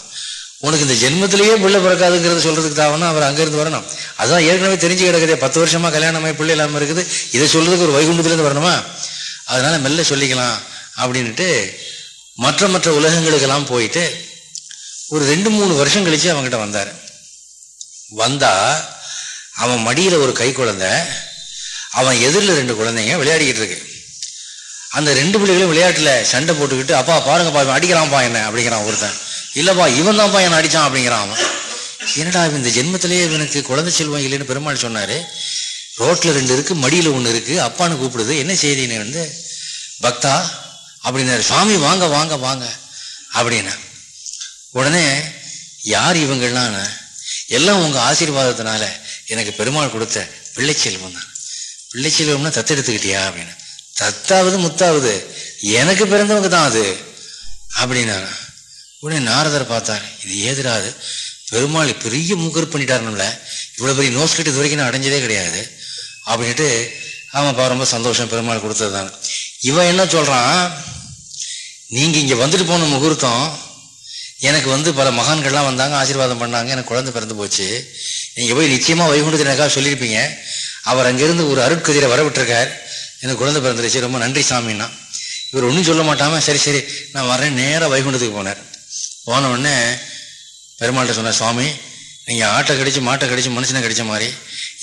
Speaker 1: உனக்கு இந்த ஜென்மத்திலேயே பிள்ளை பிறக்காதுங்கிறத சொல்கிறதுக்கு தான் அவர் அங்கேருந்து வரணும். அதுதான் ஏற்கனவே தெரிஞ்சு கிடக்குதே பத்து வருஷமாக கல்யாணமாய் பிள்ளை இல்லாமல் இருக்குது. இதை சொல்கிறதுக்கு ஒரு வைகுண்டத்துலேருந்து வரணுமா? அதனால் மெல்ல சொல்லிக்கலாம் அப்படின்ட்டு மற்ற மற்ற உலகங்களுக்கெல்லாம் போயிட்டு ஒரு ரெண்டு மூணு வருஷம் கழித்து அவங்ககிட்ட வந்தார். வந்தால் அவன் மடியில் ஒரு கை குழந்தை அவன் எதிரில் ரெண்டு குழந்தைங்க விளையாடிக்கிட்டு இருக்கு. அந்த ரெண்டு பிள்ளைகளும் விளையாட்டில் சண்டை போட்டுக்கிட்டு அப்பா பாருங்கப்பா இவன் அடிக்கிறான்ப்பா என்ன? அப்படிங்கிறான் ஒருத்தன். இல்லைப்பா இவன் தான்ப்பா என்னை அடிச்சான் அப்படிங்கிறான் அவன். என்னடா இந்த ஜென்மத்திலேயே இவனுக்கு குழந்தை செல்வம் இல்லைன்னு பெருமாள் சொன்னார். ரோட்டில் ரெண்டு இருக்குது மடியில் ஒன்று இருக்குது அப்பான்னு கூப்பிடுது. என்ன செய்தின்னு வந்து பக்தா அப்படின்னாரு. சுவாமி வாங்க வாங்க வாங்க அப்படின்னா. உடனே யார் இவங்கள்லாம் எல்லாம் உங்கள் ஆசீர்வாதத்தினால எனக்கு பெருமாள் கொடுத்த பிள்ளை செல்வம் தான். பிள்ளை செல்வம்னா தத்தெடுத்துக்கிட்டியா அப்படின்னு. தத்தாவது முத்தாவது. எனக்கு பிறந்தவங்க தான் அது. அப்படின்னா உடனே நாரதர் பார்த்தார். இது ஏதுராது பெருமாள் பெரிய மூக்கர் பண்ணிட்டார் இவ்வளோ பெரிய நோஸ் கிட்ட இது வரைக்கும் நான் அடைஞ்சதே கிடையாது. அப்படின்ட்டு ஆமாப்பா ரொம்ப சந்தோஷம். பெருமாள் கொடுத்தது தான். இவன் என்ன சொல்கிறான் நீங்கள் இங்கே வந்துட்டு போன முகூர்த்தம் எனக்கு வந்து பல மகான்கள்லாம் வந்தாங்க ஆசீர்வாதம் பண்ணாங்க எனக்கு குழந்தை பிறந்து போச்சு. நீங்கள் போய் நிச்சயமாக வைகுண்டத்தினக்காக சொல்லியிருப்பீங்க. அவர் அங்கேருந்து ஒரு அருட்கதிரை வரவிட்டிருக்கார். எனக்கு குழந்தை பிறந்துருச்சு ரொம்ப நன்றி சாமின்னா. இவர் ஒன்றும் சொல்ல மாட்டாம சரி சரி நான் வரேன் நேராக வைகுண்டத்துக்கு போனார். போன உடனே பெருமாள்கிட்ட சொன்னார் சுவாமி நீங்கள் ஆட்டை கடிச்சு மாட்டை கடிச்சு மனுஷனை கடிச்ச மாதிரி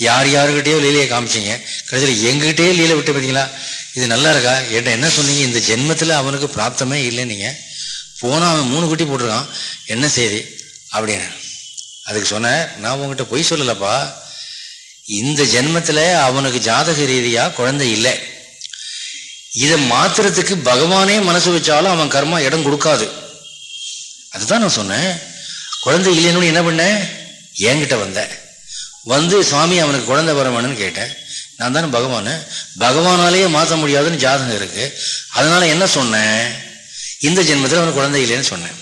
Speaker 1: யார் யாருக்கிட்டேயோ லீலையை காமிச்சிங்க. கடைசியில் எங்ககிட்டயே லீலை விட்டு போயிட்டீங்களா? இது நல்லா இருக்கா? என்ன என்ன சொன்னீங்க? இந்த ஜென்மத்தில் அவனுக்கு பிராப்தமே இல்லை நீங்கள் போனால் அவன் மூணு குட்டி போட்டிருக்கான். என்ன செய்தி? அப்படின்னு அதுக்கு சொன்னேன் நான் உங்ககிட்ட பொய் சொல்லலப்பா. இந்த ஜென்மத்தில் அவனுக்கு ஜாதக ரீதியாக குழந்தை இல்லை. இதை மாத்திரத்துக்கு பகவானே மனசு வச்சாலும் அவன் கர்மா இடம் கொடுக்காது. அதுதான் நான் சொன்னேன். குழந்தை இல்லைன்னு என்ன பண்ணேன் என்கிட்ட வந்தேன் வந்து சுவாமி அவனுக்கு குழந்தை வரமானு கேட்டேன் நான் தானே பகவான்? பகவானாலேயே மாற்ற முடியாதுன்னு ஜாதகம் இருக்கு. அதனால என்ன சொன்னேன் இந்த ஜென்மத்தில் அவனுக்கு குழந்தை இல்லைன்னு சொன்னேன்.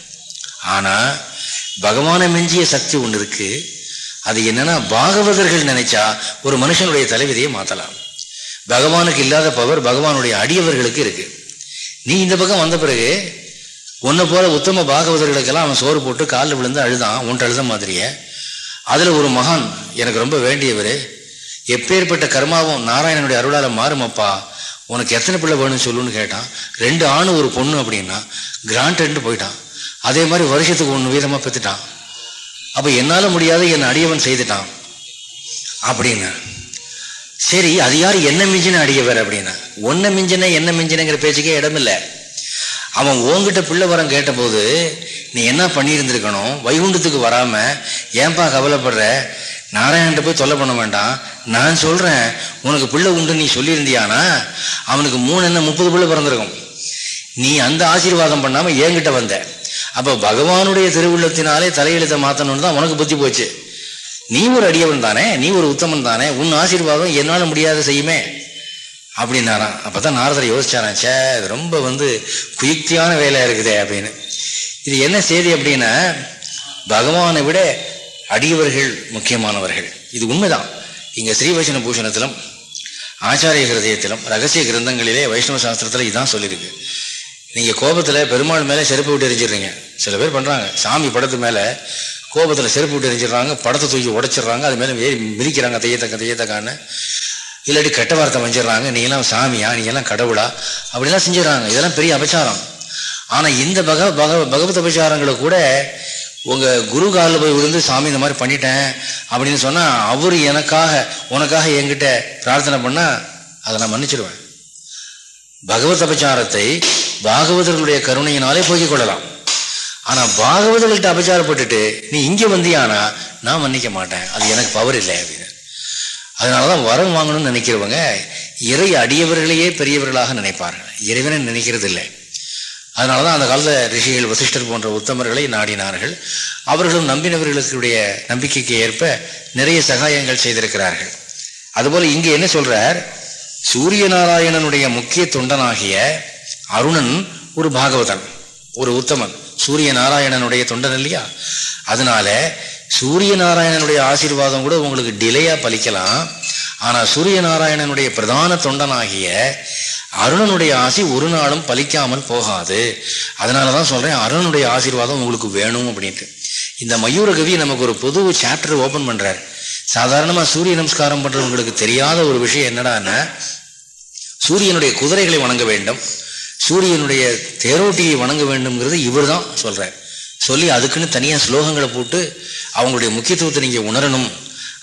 Speaker 1: ஆனால் பகவானை மிஞ்சிய சக்தி ஒன்று இருக்குது அது என்னன்னா பாகவதர்கள் நினைச்சா ஒரு மனுஷனுடைய தலைவிதியை மாற்றலாம் பகவானுக்கு இல்லாத பவர் பகவானுடைய அடியவர்களுக்கு இருக்கு. நீ இந்த பக்கம் வந்த பிறகு உன்னை போல உத்தம பாகவதர்களுக்கெல்லாம் அவன் சோறு போட்டு காலில் விழுந்து அழுதான் உன்ட்டு அழுத மாதிரியே. அதில் ஒரு மகான் எனக்கு ரொம்ப வேண்டியவர். எப்பேற்பட்ட கர்மாவும் நாராயணனுடைய அருளால் மாறுமப்பா. உனக்கு எத்தனை பிள்ளை வேணும்னு சொல்லுன்னு கேட்டான். ரெண்டு ஆணு ஒரு பொண்ணு அப்படின்னா கிராண்டட்னு போயிட்டான். அதே மாதிரி வருஷத்துக்கு ஒன்று வீதமாக பெற்றுட்டான் அப்ப என்னால முடியாத என் அடியவன் செய்துட்டான். அப்படின்னு சரி அது யார் என்ன மிஞ்சின அடியவர் அப்படின்னா ஒன்ன மிஞ்சின என்ன மிஞ்சினங்கிற பேச்சுக்கே இடமில்லை. அவன் ஓங்கிட்ட பிள்ளை வரம் கேட்டபோது நீ என்ன பண்ணியிருந்திருக்கணும்? வைகுண்டத்துக்கு வராம ஏன்பா கவலைப்படுற? நாராயண்ட போய் தொல்லை பண்ண வேண்டாம். நான் சொல்றேன் உனக்கு பிள்ளை உண்டு நீ சொல்லியிருந்தியானா? அவனுக்கு மூணு என்ன முப்பது பிள்ளை பிறந்திருக்கும். நீ அந்த ஆசீர்வாதம் பண்ணாம என்கிட்ட வந்த. அப்போ பகவானுடைய திருவுள்ளத்தினாலே தலையெழுத்தை மாற்றணும்னு தான் உனக்கு புத்தி போச்சு. நீ ஒரு அடியவன் தானே நீ ஒரு உத்தமன் தானே உன் ஆசீர்வாதம் என்னால் முடியாத செய்யுமே? அப்படின்னாராம். அப்பதான் நாரதர் யோசிச்சாராம் சே இது ரொம்ப வந்து குயுக்தியான வேலையாக இருக்குதே அப்படின்னு. இது என்ன செய்தி அப்படின்னா பகவானை விட அடியவர்கள் முக்கியமானவர்கள். இது உண்மைதான். இங்கே ஸ்ரீவைஷ்ணவ பூஷணத்திலும் ஆச்சாரிய ஹிருதயத்திலும் ரகசிய கிரந்தங்களிலே வைஷ்ணவ சாஸ்திரத்தில் இதுதான் சொல்லியிருக்கு நீங்கள் கோபத்தில் பெருமாள் மேலே செருப்பு விட்டு எரிஞ்சிடுறீங்க. சில பேர் பண்ணுறாங்க சாமி படத்து மேலே கோபத்தில் செருப்பு விட்டு எரிஞ்சிடுறாங்க படத்தை தூக்கி உடைச்சிடுறாங்க அது மேலே ஏறி மிதிக்கிறாங்க தையத்தக்க தையத்தக்கான்னு இல்லாட்டி கெட்ட வார்த்தை வஞ்சிடறாங்க நீங்களாம் சாமியா? நீங்களாம் கடவுளா? அப்படிலாம் செஞ்சிடறாங்க. இதெல்லாம் பெரிய அபச்சாரம். ஆனால் இந்த பக பக பகவத் அபச்சாரங்களை கூட உங்கள் குரு காலில் போய் விழுந்து சாமி இந்த மாதிரி பண்ணிட்டேன் அப்படின்னு சொன்னால் அவர் எனக்காக உனக்காக என்கிட்ட பிரார்த்தனை பண்ணால் அதை நான் மன்னிச்சிடுவேன். பகவத் அபச்சாரத்தை பாகவதர்களுடைய கருணையினாலே போக்கிக் கொள்ளலாம். ஆனா பாகவதர்கள்ட்ட அபச்சாரப்பட்டுட்டு நீ இங்க வந்தியானா? நான் மன்னிக்க மாட்டேன். அது எனக்கு பவர் இல்லை அப்படின்னு. அதனாலதான் வரம் வாங்கணும்னு நினைக்கிறவங்க இறை அடியவர்களையே பெரியவர்களாக நினைப்பார்கள். இறைவனை நினைக்கிறது இல்லை அதனாலதான் அந்த காலத்துல ரிஷிகள் வசிஷ்டர் போன்ற உத்தமர்களை நாடினார்கள். அவர்களும் நம்பினவர்களுடைய நம்பிக்கைக்கு ஏற்ப நிறைய சகாயங்கள் செய்திருக்கிறார்கள். அதுபோல இங்கே என்ன சொல்றார்? சூரிய நாராயணனுடைய முக்கிய தொண்டனாகிய அருணன் ஒரு பாகவதன் ஒரு உத்தமன். சூரிய நாராயணனுடைய தொண்டன் இல்லையா? அதனால சூரிய நாராயணனுடைய ஆசீர்வாதம் கூட உங்களுக்கு டிலேயா பலிக்கலாம். ஆனா சூரிய நாராயணனுடைய பிரதான தொண்டனாகிய அருணனுடைய ஆசி ஒரு நாளும் பலிக்காமல் போகாது. அதனாலதான் சொல்றேன் அருணனுடைய ஆசீர்வாதம் உங்களுக்கு வேணும் அப்படின்ட்டு. இந்த மயூரகவி நமக்கு ஒரு புது சாப்டர் ஓபன் பண்றாரு. சாதாரணமா சூரிய நமஸ்காரம் பண்றவங்களுக்கு தெரியாத ஒரு விஷயம் என்னடான்னா சூரியனுடைய குதிரைகளை வணங்க வேண்டும். சூரியனுடைய தேரோட்டியை வணங்க வேண்டும்ங்கிறது இவர் தான் சொல்கிறார் சொல்லி அதுக்குன்னு தனியாக ஸ்லோகங்களை போட்டு அவங்களுடைய முக்கியத்துவத்தை நீங்கள் உணரணும்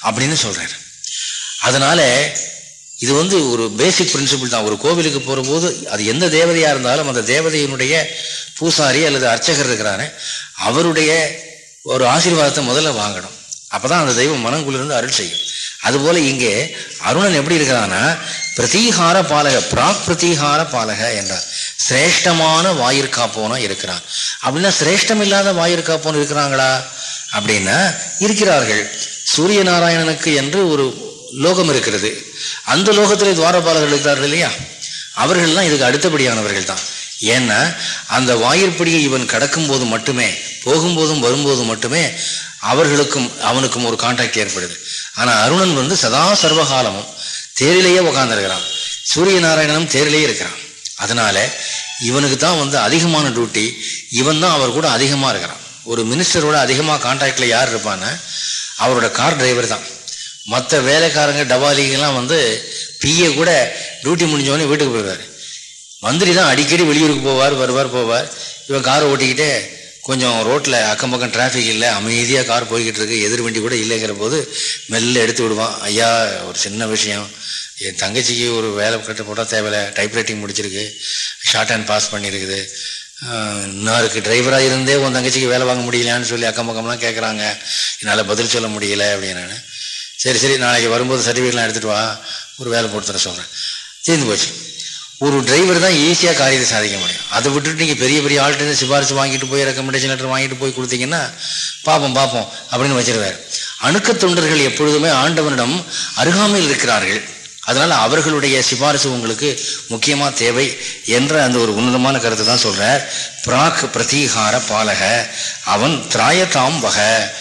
Speaker 1: அப்படின்னு சொல்கிறார் அதனால் இது வந்து ஒரு பேசிக் பிரின்சிபிள் தான். ஒரு கோவிலுக்கு போகிறபோது அது எந்த தேவதையாக இருந்தாலும் அந்த தேவதையினுடைய பூசாரி அல்லது அர்ச்சகர் இருக்கிறாரு. அவருடைய ஒரு ஆசீர்வாதத்தை முதல்ல வாங்கணும். அப்பதான் அந்த தெய்வம் மனங்குளிர்ந்து அருள் செய்யும். அதுபோல் இங்கே அருணன் எப்படி இருக்கிறான்னா பிரதீகார பாலக பிராக் பிரதீகார பாலக என்றார். சிரேஷ்டமான வாயிற்காப்போனா இருக்கிறான். அப்படின்னா சிரேஷ்டம் இல்லாத வாயிற்காப்போன் இருக்கிறாங்களா? அப்படின்னா இருக்கிறார்கள். சூரிய நாராயணனுக்கு என்று ஒரு லோகம் இருக்கிறது. அந்த லோகத்தில் துவாரபாலர்கள் இருக்கிறார்கள் இல்லையா? அவர்கள்லாம் இதுக்கு அடுத்தபடியானவர்கள் தான். ஏன்னா அந்த வாயிற்படியை இவன் கடக்கும் போது மட்டுமே போகும்போதும் வரும்போது மட்டுமே அவர்களுக்கும் அவனுக்கும் ஒரு கான்டாக்ட் ஏற்படுது. ஆனால் அருணன் வந்து சதா சர்வகாலமும் தேரிலேயே உக்காந்துருக்கிறான். சூரிய நாராயணனும் தேரிலேயே இருக்கிறான். அதனால இவனுக்கு தான் வந்து அதிகமான டியூட்டி இவன் தான் அவர் கூட அதிகமாக இருக்கிறான். ஒரு மினிஸ்டரோட அதிகமாக கான்டாக்டில் யார் இருப்பான்னா அவரோட கார் டிரைவர் தான். மற்ற வேலைக்காரங்க டபாலிகெல்லாம் வந்து பிஏ கூட டியூட்டி முடிஞ்சவொடனே வீட்டுக்கு போயிடுவார். மந்திரி தான் அடிக்கடி வெளியூருக்கு போவார் வருவார் போவார். இவன் காரை ஓட்டிக்கிட்டே கொஞ்சம் ரோட்டில் அக்கம் பக்கம் டிராஃபிக் இல்லை அமைதியாக கார் போய்கிட்டு இருக்கு எதிர் வண்டி கூட இல்லைங்கிற போது மெல்ல எடுத்து விடுவான். ஐயா ஒரு சின்ன விஷயம். என் தங்கச்சிக்கு ஒரு வேலை கட்டு போட்டால் தேவையில்ல. டைப்ரைட்டிங் முடிச்சிருக்கு. ஷார்ட் ஹேண்ட் பாஸ் பண்ணியிருக்குது இன்னொருக்கு டிரைவராக இருந்தே உன் தங்கச்சிக்கு வேலை வாங்க முடியலையான்னு சொல்லி அக்கம் பக்கம்லாம் கேட்குறாங்க என்னால் பதில் சொல்ல முடியல அப்படின்னு சரி சரி நாளைக்கு வரும்போது சர்டிஃபிகேட்லாம் எடுத்துகிட்டு வா. ஒரு வேலை போட்டு தர சொல்கிறேன் தீர்ந்து போச்சு. ஒரு டிரைவர் தான் ஈஸியாக காரியத்தை சாதிக்க முடியும். அதை விட்டுட்டு நீங்கள் பெரிய பெரிய ஆள்கிட்ட சிபாரிசு வாங்கிட்டு போய் ரெக்கமெண்டேஷன் லெட்டர் வாங்கிட்டு போய் கொடுத்தீங்கன்னா பார்ப்போம் பார்ப்போம் அப்படின்னு வச்சிருவார். அணுக்க தொண்டர்கள் எப்பொழுதுமே ஆண்டவனிடம் அருகாமையில் இருக்கிறார்கள். அதனால அவர்களுடைய சிபாரிசு உங்களுக்கு முக்கியமா தேவை என்ற அந்த ஒரு உன்னதமான கருத்தை தான் சொல்றார். பிராக் பிரதீகார பாலக அவன் திராயத்தாம் வக.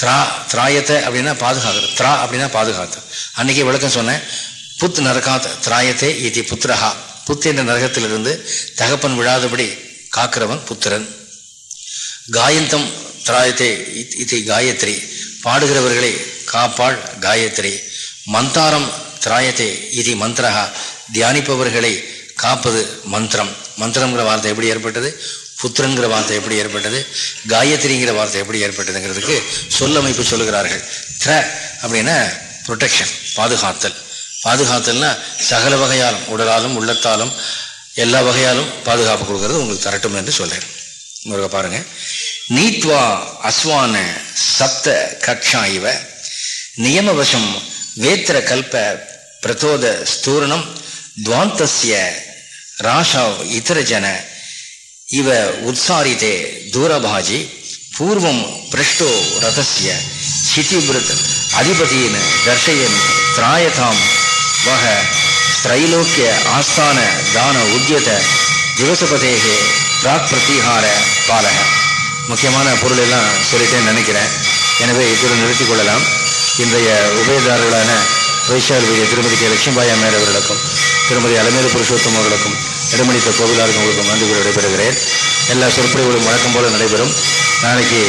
Speaker 1: திரா திராயத்தை அப்படின்னா பாதுகாக்கிறது. திரா அப்படின்னா பாதுகாத்து. அன்னைக்கு விளக்கம் சொன்னேன். புத் நரகாத் திராயத்தே இது புத்திரஹா. புத் என்ற நரகத்திலிருந்து தகப்பன் விழாதபடி காக்கிறவன் புத்திரன். காயந்தம் திராயத்தே இது காயத்ரி. பாடுகிறவர்களை காப்பாள் காயத்ரி. மந்தாரம் திராயத்தை இது மந்திரஹா. தியானிப்பவர்களை காப்பது மந்திரம். மந்திரங்கிற வார்த்தை எப்படி ஏற்பட்டது? புத்திரங்கிற வார்த்தை எப்படி ஏற்பட்டது? காயத்ரிங்கிற வார்த்தை எப்படி ஏற்பட்டதுங்கிறதுக்கு சொல்லமைப்பு சொல்லுகிறார்கள். த்ர அப்படின்னா ப்ரொடெக்ஷன் பாதுகாத்தல். பாதுகாத்தல்னா சகல வகையாலும் உடலாலும் உள்ளத்தாலும் எல்லா வகையாலும் பாதுகாப்பு கொடுக்கறது உங்களுக்கு தரட்டும் என்று சொல்றேன். முருக பாருங்க. நீத்வா அஸ்வான சப்த கக்ஷா இவ. நியமவசம் வேத்திர கல்ப பிரதோத ஸ்தூரணம் துவாந்தசிய ராஷா இத்தரஜன. இவ உத்சாரிதே தூரபாஜி பூர்வம் பிரஷ்டோ ரதசிய சிதிபிருத் அதிபதியின் தர்ஷயன் திராயதாம் வக திரைலோக்கிய ஆஸ்தான தான உத்தியத திவசபதேகே பிராக் பிரதிகார பாலக. முக்கியமான பொருள் எல்லாம் சொல்லிட்டேன்னு நினைக்கிறேன். எனவே இத்துடன் நிறுத்திக் கொள்ளலாம். இன்றைய உபயதாரர்களான வைஷால் திருமதி கே லட்சுமிபாய் அம்மையார் அவர்களுக்கும் திருமதி அலமேலு புருஷோத்தம் அவர்களுக்கும் இடமளித்த கோவிலாருக்கும் உங்களுக்கும் நன்றி கூறி விடைபெறுகிறேன். எல்லா சொற்பொழிவுகளும் வழக்கம் போல நடைபெறும். நாளைக்கு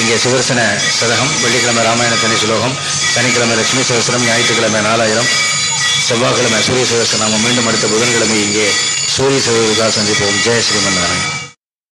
Speaker 1: இங்கே சுதர்சன சதகம் வெள்ளிக்கிழமை ராமாயண தனி சுலோகம் சனிக்கிழமை லட்சுமி சகசரம் ஞாயிற்றுக்கிழமை நாலாயிரம் செவ்வாய்க்கிழமை சூரிய சகசநாமம் மீண்டும் அடுத்த புதன்கிழமை இங்கே சூரிய சகோதரா சந்திப்போம். ஜெய ஸ்ரீமன் நாராயணன்.